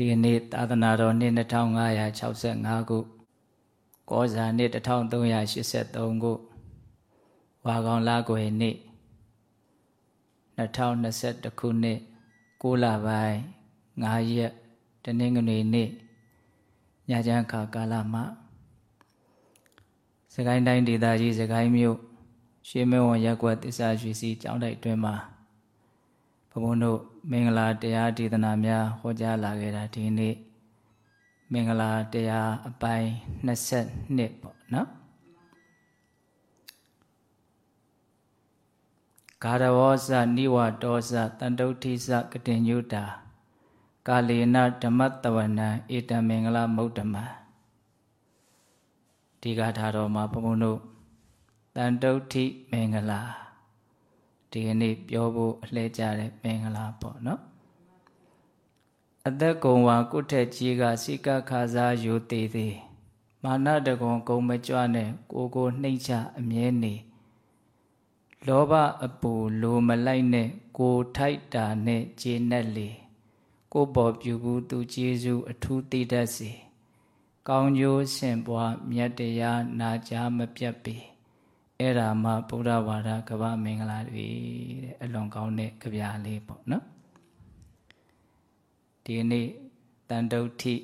ဒီနေ့သာသနာတော်နှစ်2565ခုကောဇာနှစ်1383ခုဝါကောင်လကွယ်နေ့2021ခုနှစ်6လပိုင်း9ရက်တနင်္ဂနွေနေ့ညချမ်းခါကာလမှာစကိုင်းတိုင်းဒေသကြီးစကိုင်းမြို့ရွှေမဲဝံရက်ကွက်တစ္ဆာရွှေစီကျောင်းတိုက်တွင်မှာဘုံဘုံတို့ မင်္ဂလာတရားဒေသနာများဟောကြားလာခဲ့တာဒီနေ့မင်္ဂလာတရားအပိုင်း22ပေါ့နော်ကာရဝောဇနိဝတောဇတန်တုဋ္ဌိဇကတင်ညုတာကာလေနဓမ္မတဝနံဧတမင်္ဂလာမௌတ္တမဒီကထာတော်မှာဘုံဘုံတို့တန်တုဋ္ဌိမင်္ဂလာ ဒီကနေ့ပြောဖို့အလှည့်ကြတဲ့မင်္ဂလာပေါ့နော်အသက်ကုံဝါကုထက်ကြီးကစိကခါစားယူသေးသေးမာနတကုံကုံမကြွနဲ့ကိုကိုနှိမ့်ချအမြဲနေလောဘအပူလိုမလိုက်နဲ့ကိုထိုက်တာနဲ့ခြေနဲ့လေကိုပေါ်ပြူဘူးသူကျေးဇူးအထူးသိတတ်စေကောင်းကျိုးဆင့်ပွားမြတ်တရားနာကြားမပြတ်ပေ အဲ့ဒါမှဗုဒ္ဓဘာသာကဗမင်္ဂလာတွေတဲ့အလွန်ကောင်းတဲ့ကြပြလေးပေါ့နော်ဒီနေ့တန်တုဋ္ဌိ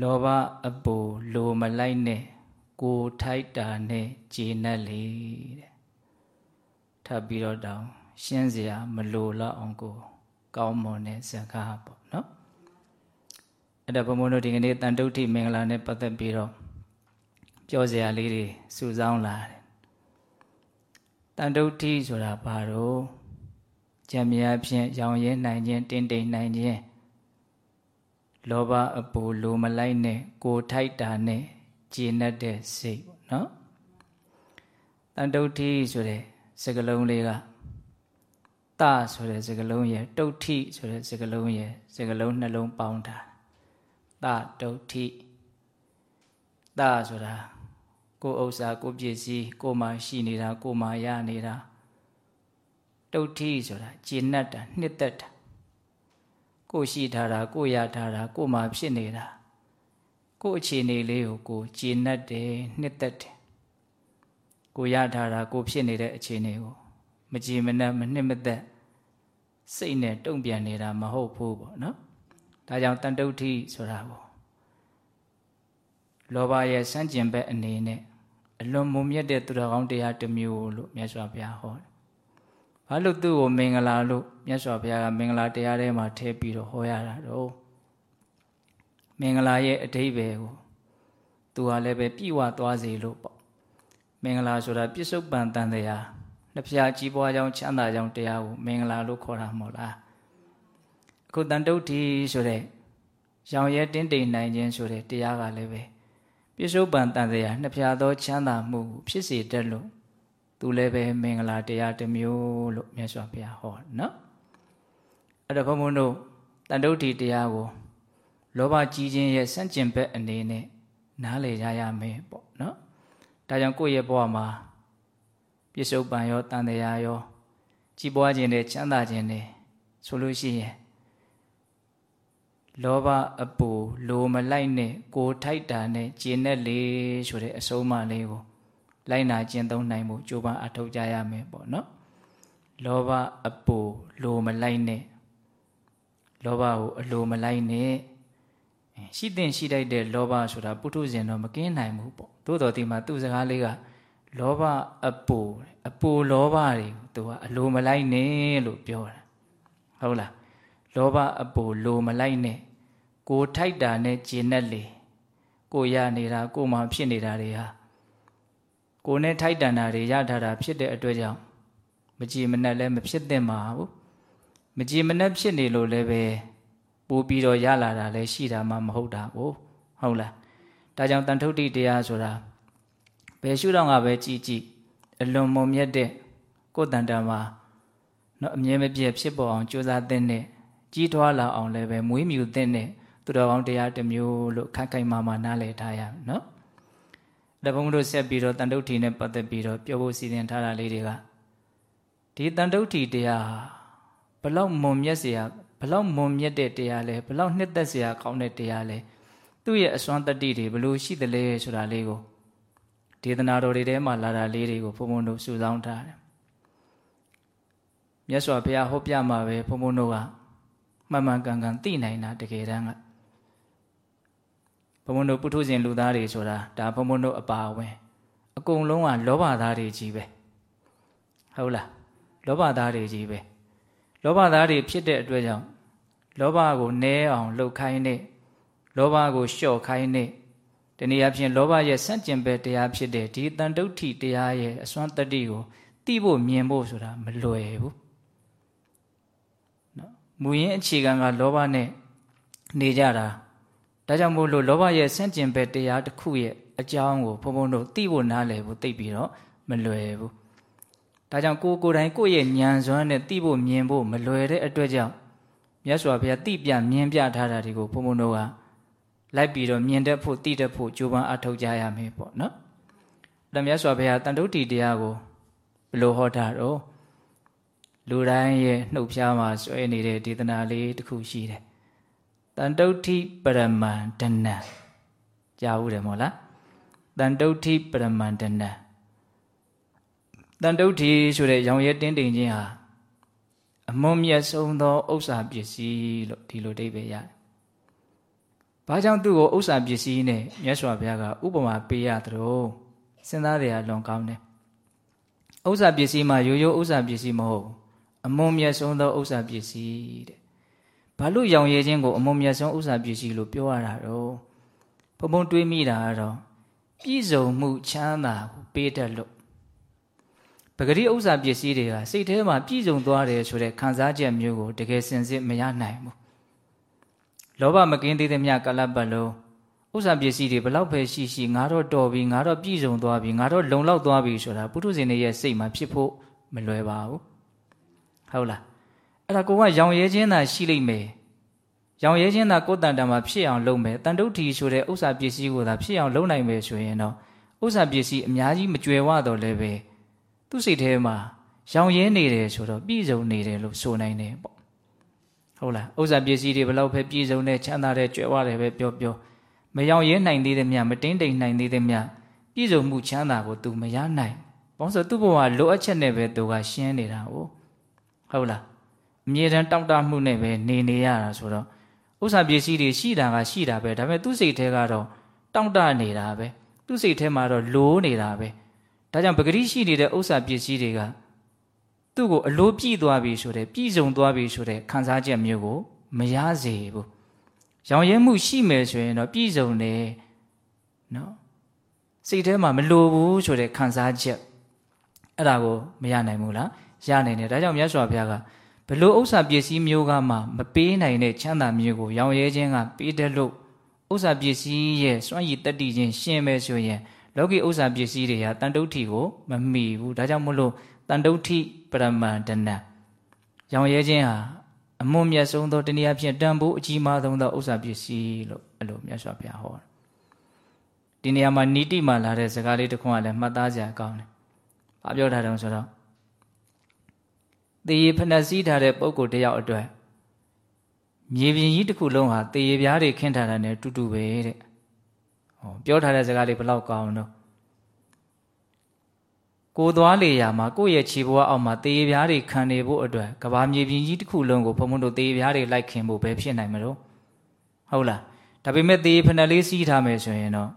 လောဘအပူလိုမလိုက်နဲ့ကိုထိုက်တာနဲ့ဂျေနက်လေတဲ့ထပ်ပြီးတော့တောင်းရှင်းစရာမလိုတော့အောင်ကို ကောင်းမွန်တဲ့ဇကားပေါ့နော်အဲ့ဒါဘုံဘုံတို့ဒီကနေ့တန်တုဋ္ဌိမင်္ဂလာနဲ့ပတ်သက်ပြီးတော့ ပြောစရာလေးတွေစုဆောင်းလာတယ်တန်တုဋ္ဌိဆိုတာဘာတော့ကြံမြာဖြင့်ရောင်ရဲနိုင်ခြင်းတင်းတိမ်နိုင်ခြင်းလောဘအပူလိုမလိုက်နဲ့ကိုထိုက်တာနဲ့ကျေနပ်တဲ့စိတ်ပေါ့နော်တန်တုဋ္ဌိဆိုတဲ့စကလုံးလေးကတဆိုတဲ့စကလုံးရဲ့တုဋ္ဌိဆိုတဲ့စကလုံးရဲ့စကလုံးနှလုံးပေါင်းတာတတုဋ္ဌိတဆိုတာ ကိုဥစ္စာကိုပစ္စည်းကိုမှရှိနေတာကိုမှရနေတာတုတ်ထီဆိုတာကျင့်납တာနှစ်သက်တာကိုရှိထားတာကိုရထားတာကိုမှဖြစ်နေတာကိုအခြေအနေလေးကိုကိုကျင့်납တယ်နှစ်သက်တယ်ကိုရထားတာကိုဖြစ်နေတဲ့အခြေအနေကိုမကြည်မနှက်မနှစ်မသက်စိတ်နဲ့တုံ့ပြန်နေတာမဟုတ်ဘူးပေါ့နော်ဒါကြောင့်တန်တုဋ္ဌိဆိုတာပေါ့လောဘရဲ့စန့်ကျင်ဘက်အနေနဲ့ အလွန်မုံမြတ်တဲ့သူတော်ကောင်းတရားတစ်မျိုးလို့မြတ်စွာဘုရားဟောတယ်။ဘာလို့သူ့ကိုမင်္ဂလာလို့မြတ်စွာဘုရားကမင်္ဂလာတရားထဲမှာထည့်ပြီးတော့ဟောရတာတော့မင်္ဂလာရဲ့အဓိပ္ပာယ်ကိုသူဟာလည်းပဲပြည့်ဝသွားစေလို့ပေါ့။မင်္ဂလာဆိုတာပြစ္ဆုတ်ပန်တန်တရားနှစ်ဖြာကြီးပွားကြောင်းချမ်းသာကြောင်းတရားကိုမင်္ဂလာလို့ခေါ်တာမဟုတ်လား။အခုတန်တုဋ္ဌိဆိုတဲ့ရောင်ရဲတင်းတိမ်နိုင်ခြင်းဆိုတဲ့တရားကလည်းပဲ ပြစ္ဆုတ်ပံတန်တရားနှစ်ဖြာသောချမ်းသာမှုဖြစ်စေတတ်လို့သူလည်းပဲမင်္ဂလာတရားတစ်မျိုးလို့မြတ်စွာဘုရားဟောနော်အဲ့တော့ဘုန်းဘုန်းတို့တန်တုဋ္ဌိတရားကိုလောဘကြီးခြင်းရဲ့စန့်ကျင်ဘက်အနေနဲ့နားလည်ကြရမယ်ပေါ့နော်ဒါကြောင့်ကိုယ့်ရဲ့ဘဝမှာပြစ္ဆုတ်ပံရောတန်တရားရောကြီးပွားခြင်းနဲ့ချမ်းသာခြင်းနဲ့ဆိုလို့ရှိရင် လောဘအပူလိုမလိုက်နဲ့ကိုထိုက်တာနဲ့ကျင်နဲ့လေဆိုတဲ့အဆုံးအမလေးကိုလိုက်နာကျင့်သုံးနိုင်မှုကြိုးပမ်းအထောက်ကြရမယ်ပေါ့နော်လောဘအပူလိုမလိုက်နဲ့လောဘကိုအလိုမလိုက်နဲ့ရှိတဲ့ရှိတိုက်တဲ့လောဘဆိုတာပုထုဇဉ်တော့မကင်းနိုင်ဘူးပေါ့သို့တော်ဒီမှာသူ့စကားလေးကလောဘအပူအပူလောဘတွေသူကအလိုမလိုက်နဲ့လို့ပြောတာဟုတ်လားလောဘအပူလိုမလိုက်နဲ့ ကိုထိုက်တာနဲ့ဂျင်းနဲ့လေကိုရနေတာကိုမှဖြစ်နေတာတွေဟာကိုနဲ့ထိုက်တန်တာတွေရထားတာဖြစ်တဲ့အတွက်ကြောင့်မကြည်မနှက်လည်းမဖြစ်သင့်ပါဘူးမကြည်မနှက်ဖြစ်နေလို့လည်းပဲပိုးပြီးတော့ရလာတာလည်းရှိတာမှမဟုတ်တာကိုဟုတ်လားဒါကြောင့်တန်ထုတ်တိတရားဆိုတာဘယ်ရှုတော့ကပဲကြည်ကြည်အလွန်မုံမြတ်တဲ့ကိုယ်တန်တမှာတော့အမြဲမပြည့်ဖြစ်ပေါ်အောင်ကြိုးစားတဲ့နဲ့ကြီးထွားလာအောင်လည်းပဲမွေးမြူတဲ့နဲ့ သူတော်ကောင်းတရားတစ်မျိုးလို့ခက်ခိုင်မာမာနားလည်ထားရမယ်နော်။ဒါဘုံတို့ဆက်ပြီးတော့တန်တုဋ္ဌိနဲ့ပတ်သက်ပြီးတော့ပြောဖို့စီစဉ်ထားတာလေးတွေကဒီတန်တုဋ္ဌိတရားဘလောက်မွန်မြတ်เสีย ဘလောက်မွန်မြတ်တဲ့တရားလဲဘလောက်နှစ်သက်စရာကောင်းတဲ့တရားလဲသူ့ရဲ့အစွမ်းတတ္တိတွေဘလို့ရှိသလဲဆိုတာလေးကိုဒေသနာတော်တွေထဲမှာလာတာလေးတွေကိုဘုံဘုံတို့စုဆောင်းထားတယ်မြတ်စွာဘုရားဟောပြမှာပဲဘုံဘုံတို့ကမှန်မှန်ကန်ကန်သိနိုင်တာတကယ်တမ်းက ဘုံဘုံတို့ပုထုဇဉ်လူသားတွေဆိုတာဒါဘုံဘုံတို့အပါအဝင်အကုန်လုံးကလောဘသားတွေကြီးပဲဟုတ်လားလောဘသားတွေကြီးပဲလောဘသားတွေဖြစ်တဲ့အတွက်ကြောင့်လောဘကိုနည်းအောင်လှုပ်ခိုင်းနေလောဘကိုလျှော့ခိုင်းနေတနည်းအားဖြင့်လောဘရဲ့ဆန့်ကျင်ဘက်တရားဖြစ်တဲ့ဒီတန်တုဋ္ဌိတရားရဲ့အစွမ်းတတ္တိကိုသိဖို့မြင်ဖို့ဆိုတာမလွယ်ဘူးနော်မူရင်းအခြေခံကလောဘနဲ့နေကြတာ ဒါကြောင့်မို့လို့လောဘရဲ့ဆန့်ကျင်ဘက်တရားတစ်ခုရဲ့အကြောင်းကိုဘုံဘုံတို့သိဖို့နားလည်ဖို့သိပြီးတော့မလွယ်ဘူးဒါကြောင့်ကိုကိုယ်တိုင်ကိုယ့်ရဲ့ဉာဏ်စွမ်းနဲ့သိဖို့မြင်ဖို့မလွယ်တဲ့အတွက်ကြောင့်မြတ်စွာဘုရားသိပြမြင်ပြထားတာတွေကိုဘုံဘုံတို့ကလိုက်ပြီးတော့မြင်တတ်ဖို့သိတတ်ဖို့ကြိုးပမ်းအထောက်ကြရမယ်ပေါ့နော်။ဒါမြတ်စွာဘုရားတန်တုဋ္ဌိတရားကိုဘယ်လိုဟောတာတော့လူတိုင်းရဲ့နှုတ်ဖျားမှာဆွဲနေတဲ့ဒေသနာလေးတစ်ခုရှိတယ်။ တန်တုဋ္ဌိပရမန္တနံကြားဦးတယ်မို့လား။တန်တုဋ္ဌိပရမန္တနံတန်တုဋ္ဌိဆိုတဲ့ရောင်ရဲတင်းတိမ်ခြင်းဟာအမွန်မြတ်ဆုံးသောဥစ္စာပစ္စည်းလို့ဒီလိုအဓိပ္ပာယ်ရတယ်။ဘာကြောင့်သူ့ကိုဥစ္စာပစ္စည်းနဲ့မြတ်စွာဘုရားကဥပမာပေးရသလိုစဉ်းစားရလွန်ကောင်းတယ်။ဥစ္စာပစ္စည်းမှာရိုးရိုးဥစ္စာပစ္စည်းမဟုတ်ဘူး။အမွန်မြတ်ဆုံးသောဥစ္စာပစ္စည်းတဲ့။ ဘာလို့ရောင်ရဲခြင်းကိုအမွန်မြတ်ဆုံးဥစ္စာပစ္စည်းလို့ပြောရတာတော့ဘုံဘုံတွေးမိတာကတော့ပြည့်စုံမှုချမ်းသာကိုပေးတတ်လို့ပဂရိဥစ္စာပစ္စည်းတွေကစိတ်ထဲမှာပြည့်စုံသွားတယ်ဆိုတဲ့ခံစားချက်မျိုးကိုတကယ်စင်စစ်မရနိုင်ဘူးလောဘမကင်းသေးတဲ့မြကလပ်ပတ်လုံးဥစ္စာပစ္စည်းတွေဘလောက်ပဲရှိရှိငါတော့တော်ပြီငါတော့ပြည့်စုံသွားပြီငါတော့လုံလောက်သွားပြီဆိုတာပုထုဇဉ်တွေရဲ့စိတ်မှာဖြစ်ဖို့မလွယ်ပါဘူးဟုတ်လား အဲ့ဒါကိုကရောင်ရဲခြင်းသာရှိလိမ့်မယ်ရောင်ရဲခြင်းသာကိုယ်တန်တမှာဖြစ်အောင်လုပ်မယ်တန်တုဋ္ဌီဆိုတဲ့ဥစ္စာပစ္စည်းကိုသာဖြစ်အောင်လုပ်နိုင်မယ်ဆိုရင်တော့ဥစ္စာပစ္စည်းအများကြီးမကြွယ်ဝတော့လည်းပဲသူ့စိတ်ထဲမှာရောင်ရဲနေတယ်ဆိုတော့ပြည့်စုံနေတယ်လို့ဆိုနိုင်တယ်ပေါ့ဟုတ်လားဥစ္စာပစ္စည်းတွေဘလောက်ပဲပြည့်စုံတဲ့ချမ်းသာတဲ့ကြွယ်ဝတယ်ပဲပြောပြောမရောင်ရဲနိုင်သေးတဲ့မြမတင်းတိမ်နိုင်သေးတဲ့မြပြည့်စုံမှုချမ်းသာကို तू မရနိုင်ဘာလို့ဆိုသူ့ဘဝလိုအပ်ချက်နဲ့ပဲ तू ကရှင်းနေတာ哦ဟုတ်လား အမြဲတမ်းတောင့်တမှုနဲ့ပဲနေနေရတာဆိုတော့ဥစ္စာပစ္စည်းတွေရှိတာကရှိတာပဲဒါပေမဲ့သူ့စိတ်ထဲကတော့တောင့်တနေတာပဲသူ့စိတ်ထဲမှာတော့လိုးနေတာပဲဒါကြောင့်ပဂရိရှိနေတဲ့ဥစ္စာပစ္စည်းတွေကသူ့ကိုအလိုပြည့်သွားပြီဆိုတဲ့ပြည့်စုံသွားပြီဆိုတဲ့ခံစားချက်မျိုးကိုမရစေဘူး။ရောင်ရဲမှုရှိမယ်ဆိုရင်တော့ပြည့်စုံတယ်နော်။စိတ်ထဲမှာမလိုဘူးဆိုတဲ့ခံစားချက်အဲ့ဒါကိုမရနိုင်ဘူးလား။ရနိုင်တယ်။ဒါကြောင့်မြတ်စွာဘုရားက ဘလို့ဥစ္စာပစ္စည်းမျိုးကမှမပေးနိုင်တဲ့ချမ်းသာမျိုးကိုရောင်ရဲခြင်းကပေးတယ်လို့ဥစ္စာပစ္စည်းရဲ့စွန့်ရည်တတ္တိခြင်းရှင်းမယ်ဆိုရင်လောကီဥစ္စာပစ္စည်းတွေဟာတန်တုဋ္ဌိကိုမမီဘူးဒါကြောင့်မို့လို့တန်တုဋ္ဌိပရမန္တနရောင်ရဲခြင်းဟာအမွန်မြတ်ဆုံးသောတနည်းအားဖြင့်တန်ဖိုးအကြီးမားဆုံးသောဥစ္စာပစ္စည်းလို့အဲ့လိုမြတ်စွာဘုရားဟောဒီနေရာမှာနိတိမှာလာတဲ့စကားလေးတစ်ခုကလည်းမှတ်သားစရာကောင်းတယ်။ဘာပြောထားတယ်ဆိုတော့ တေရဖဏစီးထားတဲ့ပုဂ္ဂိုလ်တယောက်အတွက်မြေပြင်ကြီးတစ်ခုလုံးဟာတေရပြားတွေခင်းထားတာနဲ့တူတူပဲတဲ့ဟောပြောထားတဲ့စကားလေးဘလောက်ကောင်းတော့ကိုသွားလေရာမှာကိုယ့်ရဲ့ခြေဘဝအောက်မှာတေးပြားတွေခံနေဖို့အတွက်ကဘာမြေပြင်ကြီးတစ်ခုလုံးကိုဘုံဘုံတို့တေးပြားတွေလိုက်ခင်ဖို့ပဲဖြစ်နိုင်မလို့ဟုတ်လားဒါပေမဲ့တေးဖဏလေးစီးထားမယ်ဆိုရင်တော့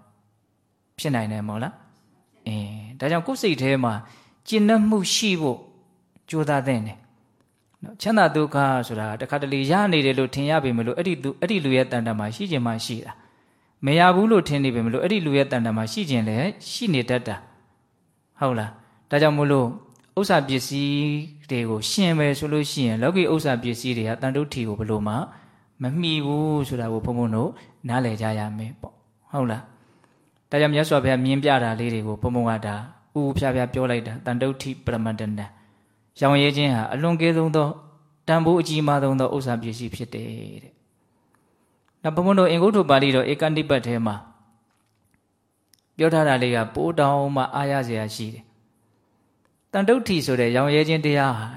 ဖြစ်နိုင်တယ်မဟုတ်လားအင်းဒါကြောင့်ကိုယ်စိတ်ထဲမှာကျင့်နှမှုရှိဖို့ ကြိုးစားတဲ့နေနော်ချမ်းသာဒုက္ခဆိုတာတခါတလေရနေတယ်လို့ထင်ရပေမလို့အဲ့ဒီအဲ့ဒီလူရဲ့တန်တမှာရှိခြင်းမှရှိတာမရဘူးလို့ထင်နေပေမလို့အဲ့ဒီလူရဲ့တန်တမှာရှိခြင်းလည်းရှိနေတတ်တာဟုတ်လားဒါကြောင့်မို့လို့ဥစ္စာပစ္စည်းတွေကိုရှင်ပဲဆိုလို့ရှိရင်လောကီဥစ္စာပစ္စည်းတွေကတန်တုဋ္ဌီကိုဘယ်လိုမှမမှီဘူးဆိုတာကိုဘုံဘုံတို့နားလည်ကြရမယ်ပေါ့ဟုတ်လားဒါကြောင့်မြတ်စွာဘုရားမြင်ပြတာလေးတွေကိုဘုံဘုံကဒါဥဥဖြားဖြားပြောလိုက်တာတန်တုဋ္ဌိပရမတ္တနံ ရောင်ရဲခြင်းဟာအလွန်ကဲဆုံးသောတန်ဖိုးအကြီးမားဆုံးသောဥစ္စာပစ္စည်းဖြစ်တယ်တဲ့နောက်ဘုံဘုံတို့အင်္ဂုတ္တပါဠိတော်ဧကန္တိပတ်ထဲမှာပြောထားတာလေးကပိုးတောင်းမှအားရစရာရှိတယ်တန်တုဋ္ဌိဆိုတဲ့ရောင်ရဲခြင်းတရားဟာ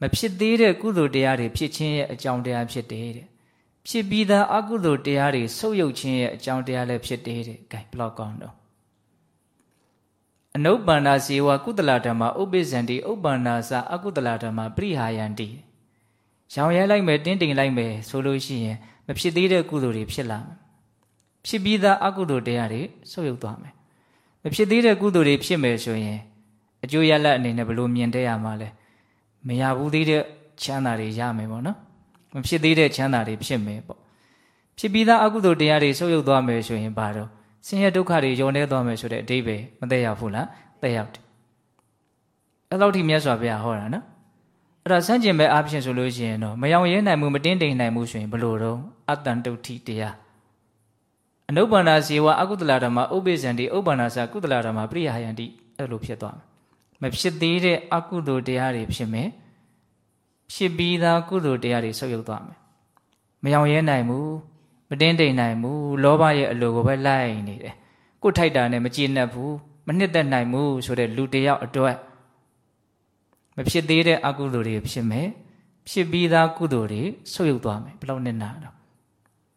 မမဖြစ်သေးတဲ့ကုသိုလ်တရားတွေဖြစ်ခြင်းရဲ့အကြောင်းတရားဖြစ်တယ်တဲ့ဖြစ်ပြီးသားအကုသိုလ်တရားတွေဆုပ်ယုပ်ခြင်းရဲ့အကြောင်းတရားလည်းဖြစ်တယ်တဲ့။ gain ဘလောက်ကောင်းတော့ အနုပ္ပန္နာဇေဝကုသလဓမ္မဥပိ္ပဇန္တိဥပ္ပန္နာသအကုသလဓမ္မပရိဟာယန္တိရောင်ရဲလိုက်မယ်တင်းတိမ်လိုက်မယ်ဆိုလို့ရှိရင်မဖြစ်သေးတဲ့ကုသိုလ်တွေဖြစ်လာမယ်ဖြစ်ပြီးသားအကုသိုလ်တရားတွေဆုပ်ယုပ်သွားမယ်မဖြစ်သေးတဲ့ကုသိုလ်တွေဖြစ်မယ်ဆိုရင်အကျိုးရလတ်အနေနဲ့ဘယ်လိုမြင်တဲ့ရမှာလဲမရဘူးသေးတဲ့ချမ်းသာတွေရမယ်ပေါ့နော်မဖြစ်သေးတဲ့ချမ်းသာတွေဖြစ်မယ်ပေါ့ဖြစ်ပြီးသားအကုသိုလ်တရားတွေဆုပ်ယုပ်သွားမယ်ဆိုရင်ဘာတော့ ဆင်းရဲဒုက္ခတွေယုံနေသွားမယ်ဆိုတဲ့အတိပ္ပယ်မသက်ရောက်ဘူးလားသက်ရောက်တယ်အဲ့လောက်ထိမြတ်စွာဘုရားဟောတာနော်အဲ့ဒါစန့်ကျင်ပဲအားဖြင့်ဆိုလို့ရှိရင်တော့မယောင်ရဲနိုင်မှုမတင်းတိမ်နိုင်မှုဆိုရင်ဘလို့တော့အတ္တန်တုဋ္ဌိတရားအနုပ္ပန္နာဇေဝအကုသလဓမ္မဥပ္ပေဇန္တိဥပ္ပန္နာစကုသလဓမ္မပရိယာယန္တိအဲ့လိုဖြစ်သွားမယ်မဖြစ်သေးတဲ့အကုသိုလ်တရားတွေဖြစ်မယ်ဖြစ်ပြီးသားကုသိုလ်တရားတွေဆုပ်ယုပ်သွားမယ်မယောင်ရဲနိုင်ဘူး မတင်းတိမ်နိုင်ဘူးလောဘရဲ့အလိုကိုပဲလိုက်နေတယ်ကိုထိုက်တာနဲ့မကြည်နပ်ဘူးမနှစ်သက်နိုင်ဘူးဆိုတဲ့လူတယောက်အတွက်မဖြစ်သေးတဲ့အကုသိုလ်တွေဖြစ်မယ်ဖြစ်ပြီးသားကုသိုလ်တွေဆုပ်ယုပ်သွားမယ်ဘယ်လောက်နဲ့နာတော့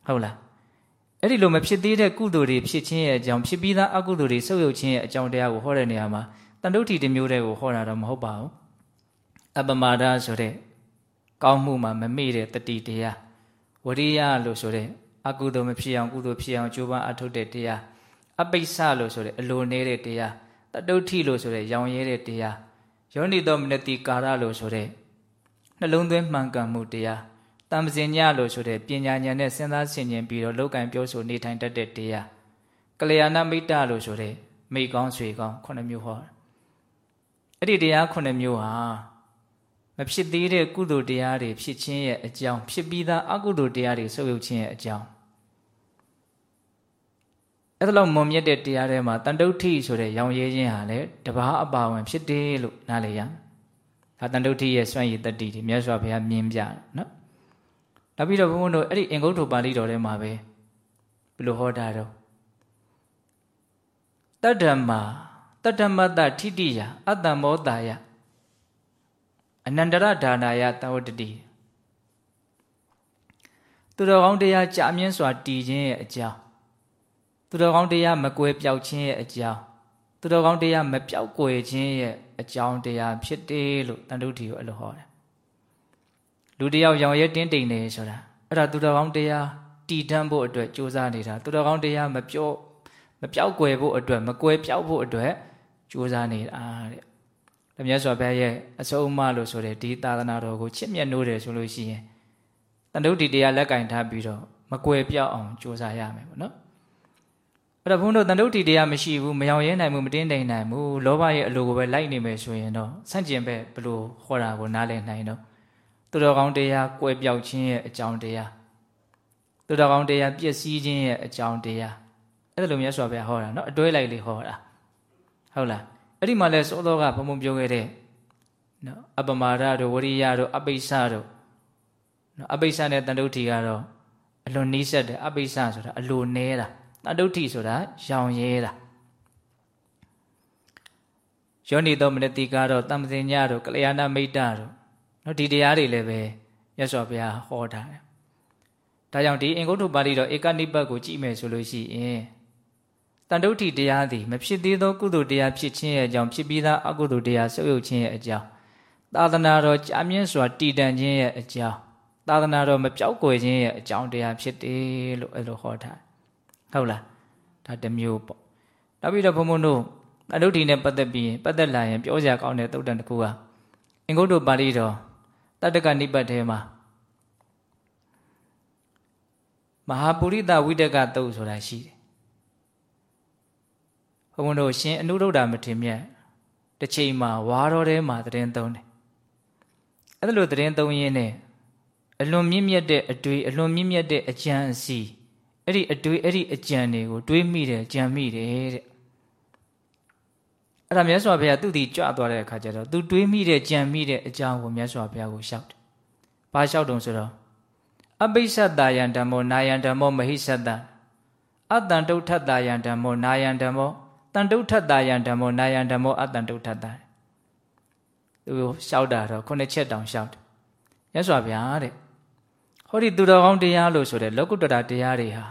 ဟုတ်လားအဲ့ဒီလိုမဖြစ်သေးတဲ့ကုသိုလ်တွေဖြစ်ခြင်းရဲ့အကြောင်းဖြစ်ပြီးသားအကုသိုလ်တွေဆုပ်ယုပ်ခြင်းရဲ့အကြောင်းတရားကိုဟောတဲ့နေရာမှာတန်တုဋ္ဌိတစ်မျိုးတည်းကိုဟောတာတော့မဟုတ်ပါဘူးအပမာဒဆိုတဲ့ကောင်းမှုမှာမမေ့တဲ့တတိတရားဝရိယလို့ဆိုတဲ့ အကုသိုလ်မဖြစ်အောင်ကုသိုလ်ဖြစ်အောင်ကြိုးပမ်းအထုတ်တဲ့တရားအပိစ္ဆလို့ဆိုတဲ့အလိုနေတဲ့တရားတတုဋ္ဌိလို့ဆိုတဲ့ရောင်ရဲတဲ့တရားယောနိတော်မနတိကာရလို့ဆိုတဲ့နှလုံးသွင်းမှန်ကန်မှုတရားတမ္ပဇင်ညလို့ဆိုတဲ့ပညာဉာဏ်နဲ့စဉ်းစားဆင်ခြင်ပြီးတော့လောက်ကံပြောဆိုနေထိုင်တတ်တဲ့တရားကလျာဏမိတ်တလို့ဆိုတဲ့မိကောင်းဆွေကောင်းခုနှစ်မျိုးဟောအဲ့ဒီတရားခုနှစ်မျိုးဟာမဖြစ်သေးတဲ့ကုသိုလ်တရားတွေဖြစ်ခြင်းရဲ့အကြောင်းဖြစ်ပြီးသားအကုသိုလ်တရားတွေဆုပ်ယုပ်ခြင်းရဲ့အကြောင်း အဲ့ဒါလောက်မွန်မြတ်တဲ့တရားထဲမှာတန်တုဋ္ဌိဆိုတဲ့ရောင်ရဲခြင်းဟာလည်းတဘာအပါဝင်ဖြစ်တယ်လို့နားလည်ရဒါတန်တုဋ္ဌိရဲ့စွန့်ရည်တတ္တိဒီမြတ်စွာဘုရားမြင်ပြတယ်နော်နောက်ပြီးတော့ဘုန်းဘုန်းတို့အဲ့ဒီအင်္ဂုတ္တပါဠိတော်ထဲမှာပဲဘယ်လိုဟောတာတော့တတ္တမတတ္တမတ္တထိတိယအတ္တမောတာယအနန္တရဒါနာယသဝတ္တိသူတော်ကောင်းတရားကြာမြင့်စွာတည်ခြင်းရဲ့အကြောင်း သူတော်ကောင်းတရားမကွယ်ပြောက်ခြင်းရဲ့အကြောင်းသူတော်ကောင်းတရားမပြောက်ကွယ်ခြင်းရဲ့အကြောင်းတရားဖြစ်တယ်လို့တန်တုဋ္ဌီကိုအဲ့လိုဟောတယ်လူတယောက်ရောင်ရဲတင်းတိမ်နေဆိုတာအဲ့ဒါသူတော်ကောင်းတရားတည်တံ့ဖို့အတွက်ကြိုးစားနေတာသူတော်ကောင်းတရားမပြောမပြောက်ကွယ်ဖို့အတွက်မကွယ်ပြောက်ဖို့အတွက်ကြိုးစားနေတာတဲ့။ဒါမြတ်စွာဘုရားရဲ့အဆုံးအမလို့ဆိုတဲ့ဒီသာသနာတော်ကိုချစ်မြတ်နိုးတယ်ဆိုလို့ရှိရင်တန်တုဋ္ဌီတရားလက်ကင်ထားပြီးတော့မကွယ်ပြောက်အောင်ကြိုးစားရမယ်ပေါ့နော်။ အဲ့တော့ဘုန်းတို့တန်တုဋ္ဌိတရားမရှိဘူးမယောင်ရဲနိုင်ဘူးမတင်းတိမ်နိုင်ဘူးလောဘရဲ့အလိုကိုပဲလိုက်နေမယ်ဆိုရင်တော့ဆန့်ကျင်ဘက်ဘလို့ဟောတာကိုနားလည်နိုင်တော့သူတော်ကောင်းတရားကွယ်ပြောက်ခြင်းရဲ့အကြောင်းတရားသူတော်ကောင်းတရားပျက်စီးခြင်းရဲ့အကြောင်းတရားအဲ့ဒါလိုမြတ်စွာဘုရားဟောတာနော်အတွဲလိုက်လေးဟောတာဟုတ်လားအဲ့ဒီမှာလဲစောသောကဘုံဘုံပြောခဲ့တဲ့နော်အပမာဒတို့ဝရိယတို့အပိစ္ဆတို့နော်အပိစ္ဆနဲ့တန်တုဋ္ဌိကတော့အလွန်နီးစက်တယ်အပိစ္ဆဆိုတာအလိုနေတာ တတုဋ္ဌိဆိုတာရောင်ရဲတာယောနိသောမနတိကတော့တမ္ပဇင်ညတို့ကလျာဏမိတ်တတို့နော်ဒီတရားတွေလည်းပဲရသော်ဘုရားဟောထားတယ်ဒါကြောင့်ဒီအင်္ဂုတ္တပါဠိတော်ဧကနိပတ်ကိုကြည့်မယ်ဆိုလို့ရှိရင်တန်တုဋ္ဌိတရားသည်မဖြစ်သေးသောကုသိုလ်တရားဖြစ်ခြင်းရဲ့အကြောင်းဖြစ်ပြီးသားအကုသိုလ်တရားဆုပ်ယုပ်ခြင်းရဲ့အကြောင်းသာသနာတော်ကြာမြင့်စွာတည်တံ့ခြင်းရဲ့အကြောင်းသာသနာတော်မပြောက်ကွယ်ခြင်းရဲ့အကြောင်းတရားဖြစ်တယ်လို့အဲ့လိုဟောထား ဟုတ်လားဒါတစ်မျိုးပေါ့နောက်ပြီးတော့ဘုံဘုံတို့အတုဋ္ဌိနဲ့ပတ်သက်ပြီးပတ်သက်လာရင်ပြောစရာကောင်းတဲ့သုတ်တန်တစ်ခုကအင်္ဂုတ္တပါဠိတော်တတ္တကနိပတ်ထဲမှာမဟာပုရိသဝိတကတုတ်ဆိုတာရှိတယ်ဘုံဘုံတို့ရှင်အနုရုဒ္ဓမထေမြတ်တစ်ချိန်မှာဝါတော်ထဲမှာတရင်သုံးတယ်အဲ့ဒါလိုတရင်သုံးရင်းနဲ့အလွန်မြင့်မြတ်တဲ့အတွေ့အလွန်မြင့်မြတ်တဲ့အကြံအစီ အဲ့ဒီအတွေးအဲ့ဒီအကြံတွေကိုတွေးမိတယ်ကြံမိတယ်တဲ့အဲ့ဒါမြတ်စွာဘုရားသူတည်ကြွသွားတဲ့အခါကျတော့သူတွေးမိတဲ့ကြံမိတဲ့အကြောင်းကိုမြတ်စွာဘုရားကိုရှောက်တယ်။ဘာရှောက်တုံဆိုတော့အပိစ္ဆတယံဓမ္မောနာယံဓမ္မောမဟိဆတအတန်တုဋ္ဌတယံဓမ္မောနာယံဓမ္မောတန်တုဋ္ဌတယံဓမ္မောနာယံဓမ္မောအတန်တုဋ္ဌတသူလျှောက်တာတော့ခုနှစ်ချက်တောင်လျှောက်တယ်မြတ်စွာဘုရားတဲ့ဟောဒီသူတော်ကောင်းတရားလို့ဆိုတဲ့လောကုတ္တရာတရားတွေဟာ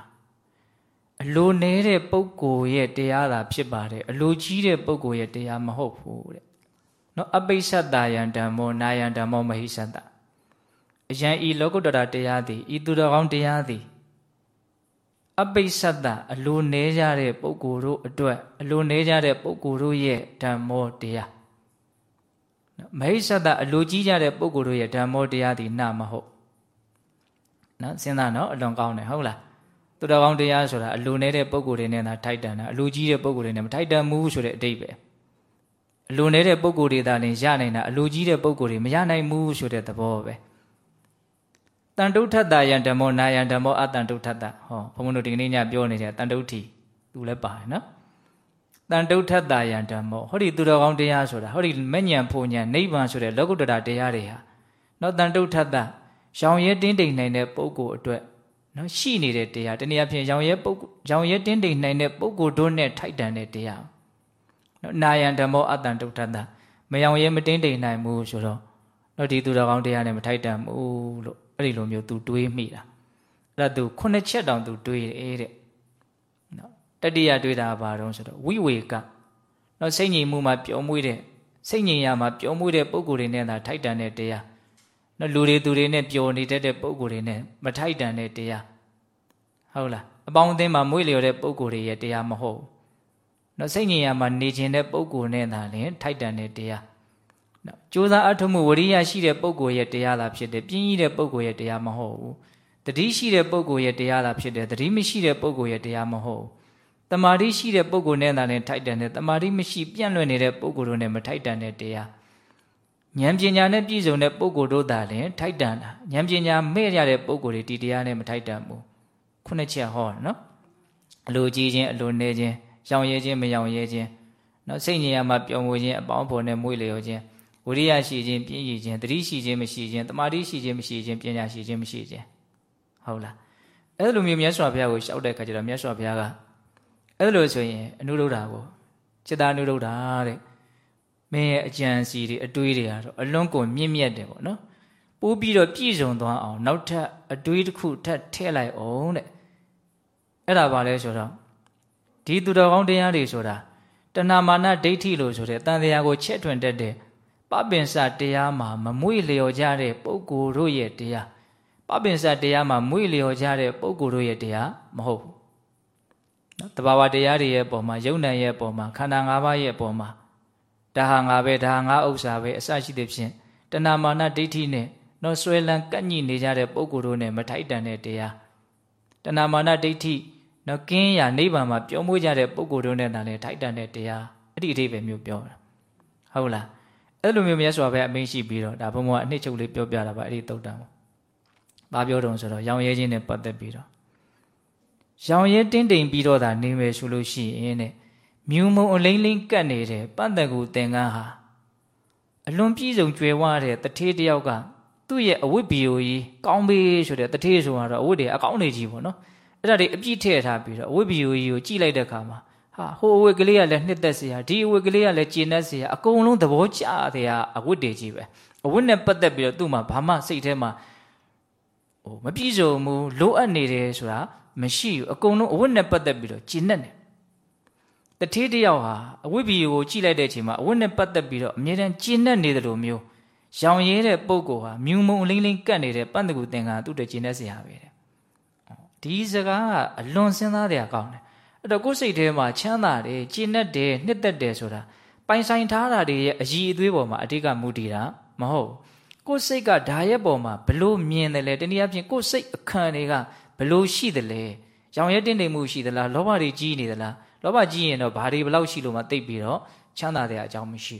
အလိုနေတဲ့ပုဂ္ဂိုလ်ရဲ့တရားသာဖြစ်ပါတယ်အလိုကြီးတဲ့ပုဂ္ဂိုလ်ရဲ့တရားမဟုတ်ဘူးတဲ့နော်အပိစ္ဆတယံဓမ္မောနာယံဓမ္မောမဟိသတအယံဤလောကုတ္တရာတရားသည်ဤသူတော်ကောင်းတရားသည်အပိစ္ဆတအလိုနေကြတဲ့ပုဂ္ဂိုလ်တို့အတွက်အလိုနေကြတဲ့ပုဂ္ဂိုလ်တို့ရဲ့ဓမ္မောတရားမဟိသတအလိုကြီးကြတဲ့ပုဂ္ဂိုလ်တို့ရဲ့ဓမ္မောတရားသည်နာမဟုတ်နော်စဉ်းစားနော်အလွန်ကောင်းတယ်ဟုတ်လား သူတော်ကောင်းတရားဆိုတာအလိုနေတဲ့ပုံကိုယ်တွေနဲ့သာထိုက်တန်တာအလိုကြီးတဲ့ပုံကိုယ်တွေနဲ့မထိုက်တန်ဘူးဆိုတဲ့အတိတ်ပဲအလိုနေတဲ့ပုံကိုယ်တွေသာလင်ရနိုင်တာအလိုကြီးတဲ့ပုံကိုယ်တွေမရနိုင်ဘူးဆိုတဲ့သဘောပဲတန်တုထတ္တယံဓမ္မောနာယံဓမ္မောအတန်တုထတ္တဟောဘုန်းဘုန်းတို့ဒီကနေ့ညပြောနေတဲ့တန်တုထီသူလည်းပါတယ်နော်တန်တုထတ္တယံဓမ္မောဟောဒီသူတော်ကောင်းတရားဆိုတာဟောဒီမညံဖုန်ညံနိဗ္ဗာန်ဆိုတဲ့လောကုတ္တရာတရားတွေဟာနော်တန်တုထတ္တရောင်ရဲတင်းတိမ်နိုင်တဲ့ပုဂ္ဂိုလ်အတွက် နော်ရှိနေတဲ့တရားတနည်းအားဖြင့်ရောင်ရဲပုဂ္ဂိုလ်ရောင်ရဲတင်းတိမ်နိုင်တဲ့ပုဂ္ဂိုလ်တို့နဲ့ထိုက်တန်တဲ့တရားနော်နာယံဓမ္မောအတ္တန်တုထတ္တမရောင်ရဲမတင်းတိမ်နိုင်ဘူးဆိုတော့နော်ဒီသူတော်ကောင်းတရားနဲ့မထိုက်တန်ဘူးလို့အဲ့ဒီလိုမျိုး तू တွေးမိတာအဲ့ဒါ तू ခုနှစ်ချက်တောင် तू တွေးတယ်တဲ့နော်တတိယတွေးတာဘာတော့ဆိုတော့ဝိဝေကနော်စိတ်ငြိမ်မှုမှာပျော်မွေ့တဲ့စိတ်ငြိမ်ရမှာပျော်မွေ့တဲ့ပုံကိုယ်တွေနဲ့သာထိုက်တန်တဲ့တရား နော်လူတွေသူတွေနဲ့ပျော်နေတတ်တဲ့ပုံကိုယ်တွေနဲ့မထိုက်တန်တဲ့တရားဟုတ်လားအပေါင်းအသင်းမှာမွေ့လျော်တဲ့ပုံကိုယ်တွေရဲ့တရားမဟုတ်ဘူးနော်စိတ်ငြိမ်ရမှာနေခြင်းတဲ့ပုံကိုယ်နဲ့သာလင်ထိုက်တန်တဲ့တရားနော်ကြိုးစားအထုမှုဝရိယရှိတဲ့ပုံကိုယ်ရဲ့တရားသာဖြစ်တယ်ပြင်းကြီးတဲ့ပုံကိုယ်ရဲ့တရားမဟုတ်ဘူးတတိရှိတဲ့ပုံကိုယ်ရဲ့တရားသာဖြစ်တယ်တတိမရှိတဲ့ပုံကိုယ်ရဲ့တရားမဟုတ်ဘူးတမာတိရှိတဲ့ပုံကိုယ်နဲ့သာလင်ထိုက်တန်တယ်တမာတိမရှိပြန့်လွင့်နေတဲ့ပုံကိုယ်တို့နဲ့မထိုက်တန်တဲ့တရား ဉာဏ်ပညာနဲ့ပြည့်စုံတဲ့ပုဂ္ဂိုလ်တို့သာလင်ထိုက်တန်တာဉာဏ်ပညာမဲ့ရတဲ့ပုဂ္ဂိုလ်တွေဒီတရားနဲ့မထိုက်တန်ဘူးခုနှစ်ချက်ဟောနော်အလိုကြီးခြင်းအလိုနေခြင်းရောင်ရဲခြင်းမရောင်ရဲခြင်းနော်စိတ်ဉာဏ်မှာပျော်မွေခြင်းအပေါင်းဖော်နဲ့မွေးလျော်ခြင်းဝိရိယရှိခြင်းပြည့်ရည်ခြင်းတတိရှိခြင်းမရှိခြင်းတမာတိရှိခြင်းမရှိခြင်းပညာရှိခြင်းမရှိခြင်းဟုတ်လားအဲ့လိုမျိုးမြတ်စွာဘုရားကိုရှောက်တဲ့အခါကျတော့မြတ်စွာဘုရားကအဲ့လိုဆိုရင်အနုရုဒ္ဓကိုจิตာနုရုဒ္ဓတဲ့ မင်းရဲ့အကြံစီတွေအတွေးတွေကတော့အလွန်ကိုမြင့်မြတ်တယ်ပေါ့နော်ပိုးပြီးတော့ပြည့်စုံသွားအောင်နောက်ထပ်အတွေးတစ်ခုထပ်ထည့်လိုက်အောင်တဲ့အဲ့ဒါပါလဲဆိုတော့ဒီသူတော်ကောင်းတရားတွေဆိုတာတဏမာနဒိဋ္ဌိလို့ဆိုတဲ့တန်တရားကိုချက်ထွင်တတ်တဲ့ပပင်စတရားမှာမမွေ့လျော်ကြတဲ့ပုဂ္ဂိုလ်တို့ရဲ့တရားပပင်စတရားမှာမွေ့လျော်ကြတဲ့ပုဂ္ဂိုလ်တို့ရဲ့တရားမဟုတ်ဘူးနော်တဘာဝတရားတွေရဲ့ပုံမှာယုံ nant ရဲ့ပုံမှာခန္ဓာ၅ပါးရဲ့ပုံမှာ ဒါဟာငါပဲဒါဟာငါဥစ္စာပဲအစရှိသဖြင့်တဏမာနဒိဋ္ဌိနဲ့နော်ဆွဲလန်းကန့်ညိနေကြတဲ့ပုဂ္ဂိုလ်တို့နဲ့မထိုက်တန်တဲ့တရားတဏမာနဒိဋ္ဌိနော်ကင်းရနိဗ္ဗာန်မှာပြောမွေးကြတဲ့ပုဂ္ဂိုလ်တို့နဲ့တန်လည်းထိုက်တန်တဲ့တရားအဲ့ဒီအထိပဲမျိုးပြောတာဟုတ်လားအဲ့လိုမျိုးမြတ်စွာဘုရားအမိန့်ရှိပြီးတော့ဒါဘုံဘုံအနှစ်ချုပ်လေးပြောပြတာပါအဲ့ဒီတုတ်တံကိုဘာပြောတုံဆိုတော့ရောင်ရဲခြင်းနဲ့ပတ်သက်ပြီးတော့ရောင်ရဲတင်းတိမ်ပြီးတော့ဒါနေမယ်ဆိုလို့ရှိရင်တဲ့ မြူမုံအလိမ့်လိမ့်ကတ်နေတဲ့ပန့်တကူသင်္ကန်းဟာအလွန်ပြည့်စုံကြွယ်ဝတဲ့တထေးတယောက်ကသူ့ရဲ့အဝတ်ဘီယိုကြီးကောင်းပေးဆိုတဲ့တထေးဆိုတော့အဝတ်တွေအကောင်းနေကြီးပေါ့နော်အဲ့ဒါတွေအပြည့်ထည့်ထားပြီးတော့အဝတ်ဘီယိုကြီးကိုကြည့်လိုက်တဲ့အခါမှာဟာဟိုအဝတ်ကလေးကလည်းနှစ်သက်စရာဒီအဝတ်ကလေးကလည်းကျဉ်တတ်စရာအကုန်လုံးသဘောကျတဲ့အဝတ်တွေကြီးပဲအဝတ်နဲ့ပတ်သက်ပြီးတော့သူ့မှာဘာမှစိတ်ထဲမှာဟိုမပြည့်စုံဘူးလိုအပ်နေတယ်ဆိုတာမရှိဘူးအကုန်လုံးအဝတ်နဲ့ပတ်သက်ပြီးတော့ကျဉ်တတ်တယ် တထေးတယောက်ဟာအဝိဘီကိုကြည့်လိုက်တဲ့အချိန်မှာအဝတ်နဲ့ပတ်သက်ပြီးတော့အမြဲတမ်းကျဉ်တ်နေတယ်လို့မျိုးရောင်ရဲတဲ့ပုံကောဟာမြူမုံလိမ့်လိမ့်ကတ်နေတဲ့ပန့်တကူသင်္ကာသူ့တကျဉ်တ်စရာပဲတဲ့ဒီစကားကအလွန်စဉ်းစားတဲ့အကောင်းတယ်အဲ့တော့ကိုယ်စိတ်ထဲမှာချမ်းသာတယ်ကျဉ်တ်တယ်နှစ်သက်တယ်ဆိုတာပိုင်ဆိုင်ထားတာတွေရဲ့အည်အသွေးပေါ်မှာအတိတ်ကမူတည်တာမဟုတ်ကိုယ်စိတ်ကဓာရဲ့ပေါ်မှာဘလို့မြင်တယ်လဲတနည်းအားဖြင့်ကိုယ်စိတ်အခန့်တွေကဘလို့ရှိတယ်လဲရောင်ရဲတင်းတိမ်မှုရှိသလားလောဘတွေကြီးနေသလား လောဘကြီးရင်တော့ဘာတွေဘလောက်ရှိလို့မှသိပ်ပြီးတော့ချမ်းသာတဲ့အကြောင်းမရှိ